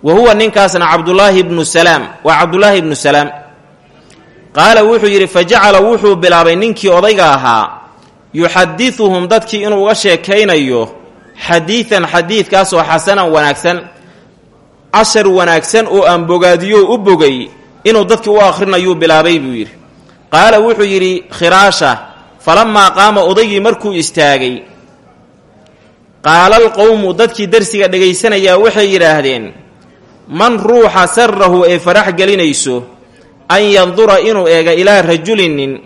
Wa huwa ninkaasna cabdulaahi ibnu salaam waa cabdulaahi ibnu salaam. Qaala wuxuu yidhi fa jacala wuxuu bilaabay ninkii odayga ahaa yuxadiduhum dadkii inuu uga sheekaynayo xadiidan xadiidkaasoo xasanan wanaagsan cashar wanaagsan oo aan bogaadiyo u bogay inuu dadkii u akhrinayuu bilaabay buu yidhi. Qaala wuxuu yidhi khiraasha falamaa qaama odaygii markuu istaagay. Qaalal qowmu dadkii darsiga dhegaysanayaa waxay yidhaahdeen man ruuxa sarahu ee farax gelinayso an yandura inuu eega ilaa rajulinin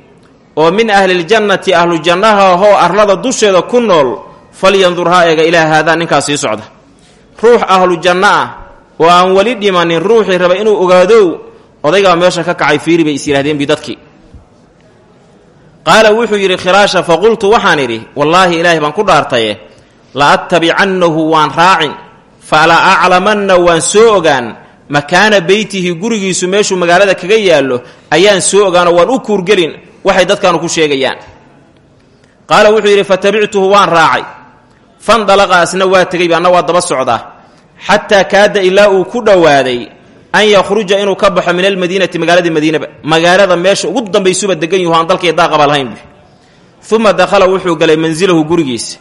oo min ahliljannati ahlu jannaha ahoo arlada dusheeda ku nool falyandur ha eega ilaa haadaa ninkaas sii socda ruux ahlu janno ah oo aan weli dhimanin ruuxii raba inuu ogaadow odaygaa meesha ka kacay fiiri bay is yidhahdeen bi dadkii qaala wuxuu yidhi khiraasha faqultu waxaan idhi wallaahi ilaahay baan ku dhaartaye la attabicannahu waan raacin fala aclamanna waan soo ogaan makaana beytihi gurigiisu meeshuu magaalada kaga yaallo ayaan soo ogaanoo waan u kuurgelin waxay dadkaanu ku sheegayaan. Qaala wuxuu yidhi fatabictuhu waan raacay fandalaqa asna waa tegayba anna waa daba socdaa xataa kaada ilaa uu ku dhowaaday an yakhruja inuu ka baxo min almadiinati magaaladii madiinaba magaalada meesha ugu dambaysuba degan yahu aan dalkaiyo daaqaba lahayn bu uma dakhala wuxuu galay mansilahu gurigiisa.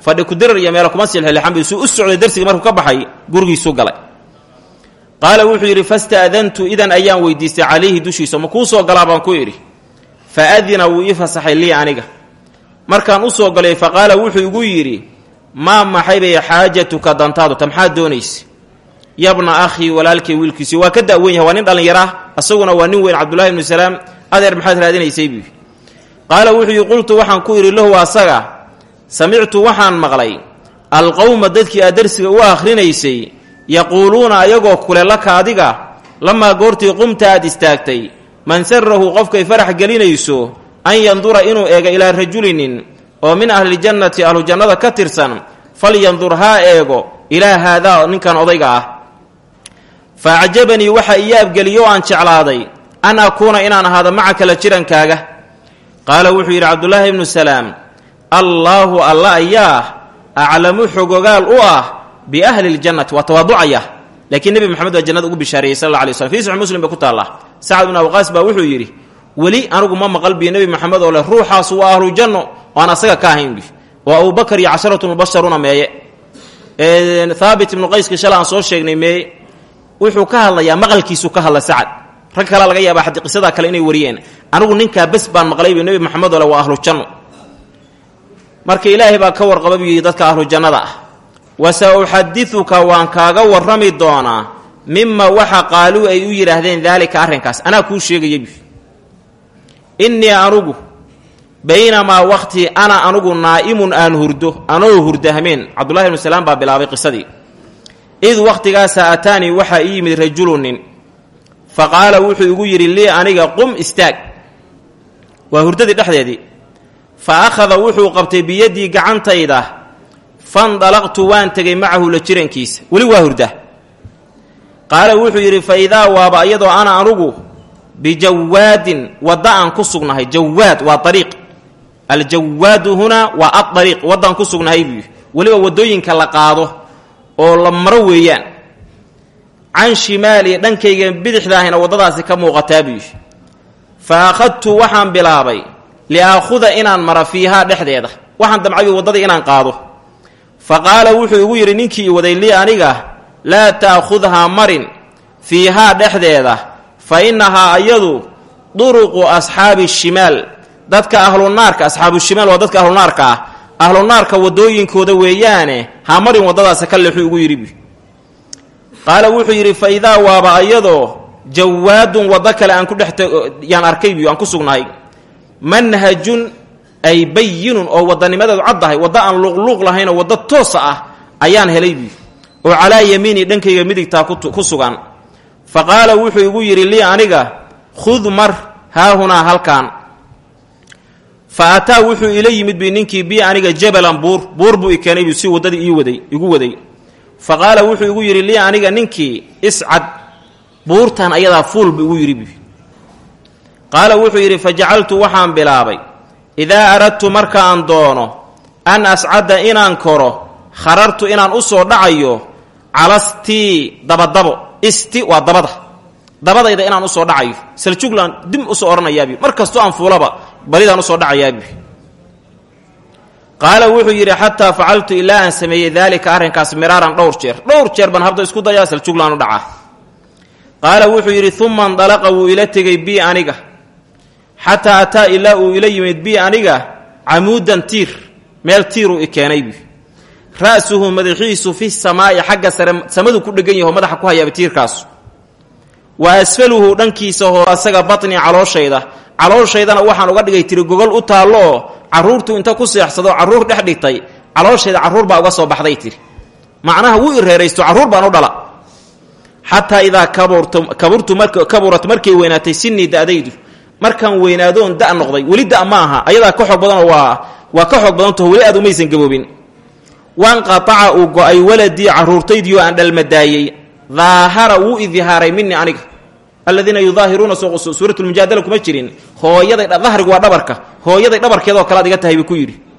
Fadhi kudirar iyo meelo kuma silxilixan bu suu u socday darsigii markuu ka baxay gurigiisuu galay. Qaala wuxuu yidhi fasta'dantu idan ayaan weydiistay calayhi dushiisa ma kuu soo galaa? Ku idhi fa adina wuu ii fasaxay lii aniga. Markaan u soo galay fa qaala wuxuu igu yidhi maa maxay bay xaajatuka dantaadu ta maxaad doonaysa yabna akhii walaalkay wiilkiisi waa ka da'wen yahay waa nin dhallinyaro ah asaguna waa nin weyn cabdullahi ibnu salaam. Adeer maxaad raadinaysay buu qaala wuxuu yidhi qultu waxaan ku idhi lahu asaga samictu waxaan maqlay. Alqowma dadkii aad darsiga u akhrinaysay yaquuluuna ayagoo kule laka adiga lamaa goortii qumta aad istaagtay. Man sarahu qofkay farax gelinayso an yandura inuu eego ilaa rajulinin oo min ahlijannati ahlu jannada ka tirsan falyandur haa eego ilaa haadaa ninkan odayga ah fa acjabanii waxa ii abgeliyo aan jeclaaday an akuuna inaan ahaado macaka la jirankaaga qaala wuxuu yidhi cabdulaahi ibnu salaam allaahu alla ayaa aclamu xogogaal u ah biahli ljannati waa tawaaducaya laakiin nebi moxamed baa jannada ugu bishaariyey sal alla alay fi saxi muslim bay ku taallaa sacad bn awqaas baa wuxuu yidhi weli anigu ma maqal biyo nebi moxamed oo leh ruuxaas waa ahlu janno oo aan asaga ka ahayn oo abubakar iyo casharatulbasharuna meeye haabit ibnu qayski shala aan soo sheegnay meeye wuxuu ka hadlayaa maqalkiisuu ka hadla sacad. Rag kalea laga yaaba xadi qisadaa kale inay wariyeen. Anigu ninkaa bes baan maqlay bi nebi moxamed oo le waa ahlu janno. Marka ilaahay baa ka warqaba dadka ahlu jannada ah. Wa sa uxadiuka waan kaaga warrami doonaa mima waxa qaaluu ay u yidhaahdeen daalika arrinkaas. Anaa kuu sheegaya bi innii anugu baynamaa waqti ana anugu naa'imun aan hurdo anoo hurdahmeen cabdullahi ibnu salaam baa bilaabay qisadii id wakhtigaasa ataanii waxaa ii yimid rajulunin fa qaala wuxuu igu yidhi lii aniga qum istaag waa hurdadii dhexdeedii fa akhada wuxuu qabtay biyaddii gacantayda fandalaqtu waan tegay macahu la jirankiisa weli waa hurda qaala wuxuu yidhi fa idaa waaba iyadoo ana anugu bijawaadin wadda aan ku sugnahay jawaad waa ariiq aljawaadu hunaa waa aariiq waddaan ku sugnahay buu weliba waddooyinka la qaado oo la maro weeyaan. Can shimaali dhankayga bidixdaahina waddadaasi ka muuqataa buu fa akhadtu waxaan bilaabay liaakhuda inaan mara fiihaa dhexdeeda. Waxaan damcabi waddadii inaan qaado. Fa qaala wuxuu igu yidhi ninkii waday lii aniga laa ta'khudhaa marin fiihaa dhexdeeda fa innahaa iyadu duruqu asxaabi shimaal. Dadka ahlunaarka asxaabuushimaal waa dadka ahlunaarka ah ahlunaarka waddooyinkooda weeyaane ha marin waddadaasa ka leexuu igu yidhi qaala wuxuu yidhi fa idaa waaba iyadoo jawaadun waddo kale aan ku dhex yaan arkay biyo aan ku sugnahay. Manhajun ay bayinun oo waddanimadeedu caddahay waddo aan luuqluuq lahaynoo waddo toosa ah ayaan helay biyo oo calaa yamiini dhankayga midigtaa ku sugan. Fa qaala wuxuu igu yidhi lii aniga khud mar haahunaa halkaan fa ataa wuxuu ila yimid bi ninkii bi aniga jabalan buur buur buu i keenay buu si waddadii ii waday igu waday. Fa qaala wuxuu igu yidhi lii aniga ninkii iscad buurtan ayadaa fuul buu igu yidhi. Bu qaala wuxuu yidhi fa jacaltu waxaan bilaabay idaa aradtu markaan doono an ascadda inaan koro kharartu inaan u soo dhacayo calastii dabadabo isti waa dabada dabadayda inaan u soo dhacayo saljugland dib u soo odhanayaabi mar kastoo aan fuulaba balidaan u soo dhacayaabi qaala wuxuu yidhi xataa facaltu ilaa aan sameeyey daalika arrinkaas miraaran dhowr jeer. Dhowr jeer baan habda isku dayaa u dhacaa qaala wuxuu yidhi uma ndalaqa wuu ila tegey bi aniga. Xataa ataa ilaa uu ila yimid bi aniga camuudan tiir meel tiiruu i keenaybi ra'suhu madaxiisu fi samaa'i xagga sare samadu ku dhegan yaho madaxa ku hayaaba tiirkaasu wa asfaluhu dhankiisa hoo asaga batni calooshayda calooshaydana waxaan uga dhigay tiri gogol u taallooo carruurtu inta ku seexsado carruur dhex dhigtay. Calooshayda baa uga soo baxday tiri. Macnaha wuu i reeraysto carruur baan u dhala. Xataa idaa kaburtu kaburat markay weynaatay sinii da'daydu. Markaan weynaadoon da' noqday weli da' ma aha ayadaa ka xoog badanoo waa waa ka xoog badantaho weli aad umaysan gaboobin. Wanqataca uu go'ay waladii carruurtaydiio aan dhalmadaayey daahara wuu idihaaray minii aniga aladiina yudaahiruuna suuratulmujaadala kuma jirin hooyaday dahrigu waa dhabarka hooyaday dhabarkeedoo kale ad tahay ku yidhi.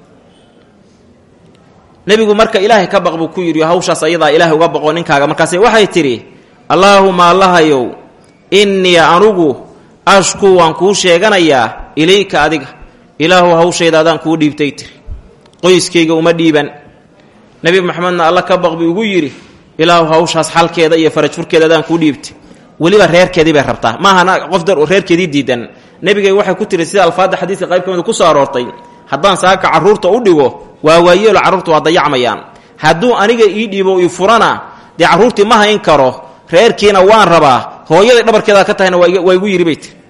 Nebigu marka ilaahay ka baq buu ku yidhi hawshaas ayadaa ilaahay uga baqo ninkaaga. Markaase waxay tidhi allaahuma allahayow innii anugu ashku waan kuu sheeganayaa ilayka adiga. Ilaahu hawshaydaadaan kuu dhiibtay tiri qoyskayga uma dhiiban. Nebi maxamedna alla ka baq buu igu yidhi ilaahu hawshaas xalkeeda iyo faraj furkeeda adaan kuu dhiibtay weliba reerkeedii bay rabtaa. Maahana qof reerkeedii diidan nebigay waxay ku tiri sida alfaadda xadiiska qayb ka mida ku soo aroortay haddaan saaka carruurta u dhigo waa waayeelo carruurta waa dayacmayaan. Hadduu aniga ii dhiibo ii furana dee carruurtii ma hayn karo. Reerkiina waan rabaa. Hooyaday dhabarkeeda ka tahayna waa igu yidhi bay tiri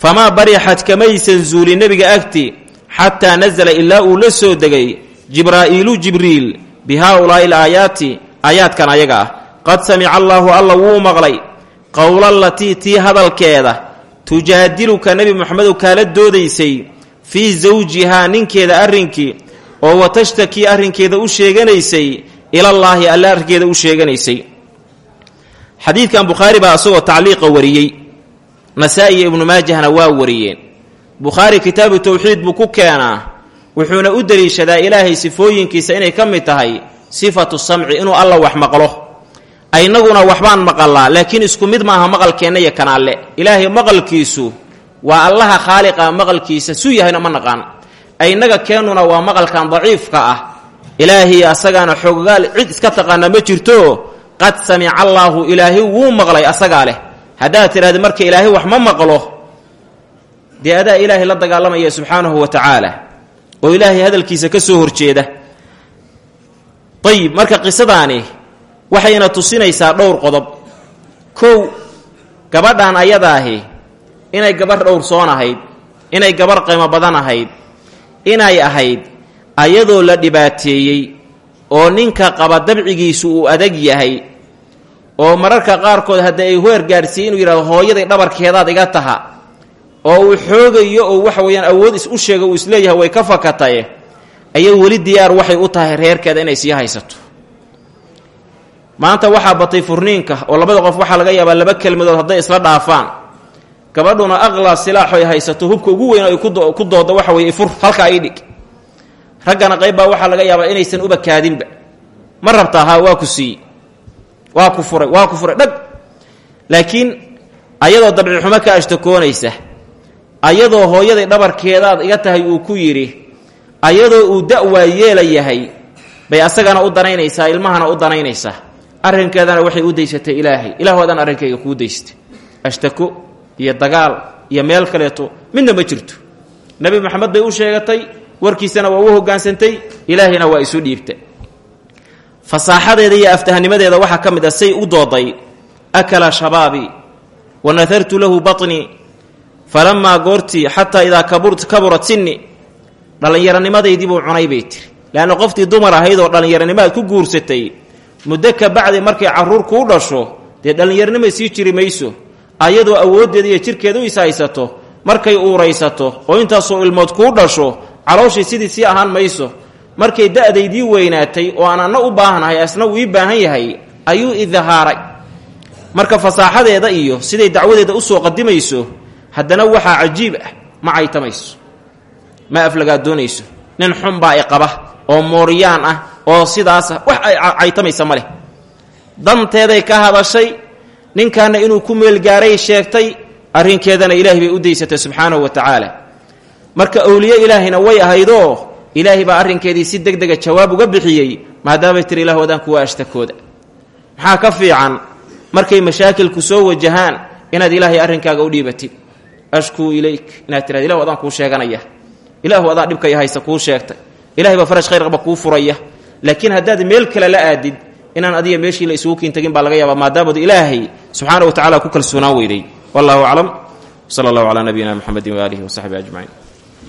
famaa barixat kamaysan zuuli nebiga agti xataa nasala ilaa uu la soo degay jibraa'iilu jibriil bi haaulaa'i alaayaati aayaadkan ayaga ah qad samica allaahu alla wuu maqlay qowlalatii tii hadalkeeda tujaadiluka nebi moxamedow kaala doodaysay fii sawjihaa ninkeeda arrinkii oo wa tashtakii arrinkeeda u sheeganaysay ilallaahi alle arrinkeeda u sheeganaysay. Xadiidkan bukhaari baa isagoo tacliiqa wariyey nasaa-i iyo ibnu maajahna waa wariyeen. Bukhaari kitaabu towxiid buu ku keenaa wuxuuna u deliishadaa ilaahay sifooyinkiisa inay ka mid tahay sifatu samci inuu alla wax maqlo aynaguna waxbaan maqalnaa laakiin isku mid maaha maqalkeenna iyo kanaalle. Ilaahay maqalkiisu waa allaha khaaliqa maqalkiisa suu yahayna ma naqaan. Aynaga keennuna waa maqalkan daciifka ah. Ilaahay asagaana xoogaal cid iska taqaana ma jirto. Qad samica allaahu ilaahay wuu maqlay asagaa leh. Haddaad tidhahda marka ilaahay wax ma maqlo dee adaa ilaahay la dagaalamaya subxaanahu wa tacaala. Oo ilaahay hadalkiisa ka soo horjeeda. Ayib marka qisadaani waxayna tusinaysaa dhowr qodob. Kow gabadhan ayadaahi inay gabarh dhowrsoon ahayd inay gabarh qiimo badan ahayd inay ahayd ayadoo la dhibaateeyey oo ninka qaba dabcigiisu uu adag yahay oo mararka qaarkood hadda ay heer gaadhsiiyey inuu yidhahdo hooyaday dhabarkeedaad iga taha oo uu xoogayo oo waxa weeyaan awood is u sheega uu is leeyahay way ka fakataye ayay weli diyaar waxay u tahay reerkeeda inay sii haysato maanta waxaa batay furniinka oo labada qof waxaa laga yaabaa laba kelmadood hadday isla dhaafaan. Gabadhuna aqlaa silaaxo ay haysato hubka ugu weyn ay ku doodo waxa weye ifur halkaa ii dhig. Raggana qayb baa waxaa laga yaabaa inaysan uba kaadinba. Ma rabtaa haa waa ku siiyey. Waa ku furay waa ku furay. Dhag. Laakiin ayadoo dabcixumo ka ashtakoonaysa ayadoo hooyaday dhabarkeedaad iga tahay uu ku yidhi ayadoo uu da-waa yeela yahay bay asagana u danaynaysaa ilmahana u danaynaysaa arrinkeedana waxay u daysatay ilaahay. Ilaahu adaan arrinkayga kuu daystay. Ashtako iyo dagaal iyo meel kaleeto midna ma jirto. Nebi maxamed bay u sheegatay warkiisana waa u hogaansantay ilaahayna waa isu dhiibta fasaaxadeeda iyo aftahanimadeeda waxaa ka mid u dooday akala shabaabi wa nahartu lahu baطnii falamaa goortii xataa idaa kaburat sinni. Dhallinyaronimadaydii buu cunay bay tiri. Leanna qoftii dumar ahayd oo dhallinyaronimaad ku guursatay muddo ka bacdi markay carruur kuu dhasho dee dhallinyaronimay sii jiri mayso. Ayadoo awooddeeda iyo jirkeeda u is haysato markay uuraysato oo intaasoo ilmood kuu dhasho calooshii sidii sii ahaan mayso. Markay da'daydii weynaatay oo aan anna u baahanahay asna uu baahan yahay ayuu idahaaray marka fasaaxadeeda iyo siday dacwadeeda u soo qadimayso haddana waxaa cajiib ah ma caytamayso. Ma aflagaa doonayso. Nin xunbaa i qaba oo mooryaan ah oo sidaasa wax ay caytamaysa ma leh. Danteeday ka hadashay ninkaana inuu ku meelgaaray sheegtay arrinkeedana ilaahay bay u daysatay subxaanahu wa tacaala. Marka awliye ilaahayna way ahaydoo ilaahay baa arrinkeedii si deg dega jawaab uga bixiyey maadaamay tiri ilahu adaan kuwa ashtakooda. Maxaa ka fiican? Markay mashaakilku soo wajahaan inaad ilaahay arrinkaaga u dhiibatid ashkuu ilayk inaad tirahda ilahu adaan kuu sheeganaya. Ilaahu adaan dhibkay haysa kuu sheegtay. Ilahay baa faraj khayrqaba kuu furaya laakiin haddaad meel kale la aadid inaan adiga meeshii la isugu kiintagin baa laga yaabaa maadaamad ilaahay subxaana wa tacala ku kalsoonaan weyday wallahu aclam. Sala allahu calaa nabiyina mxamedi waaalihi wasaxbi ajmaciin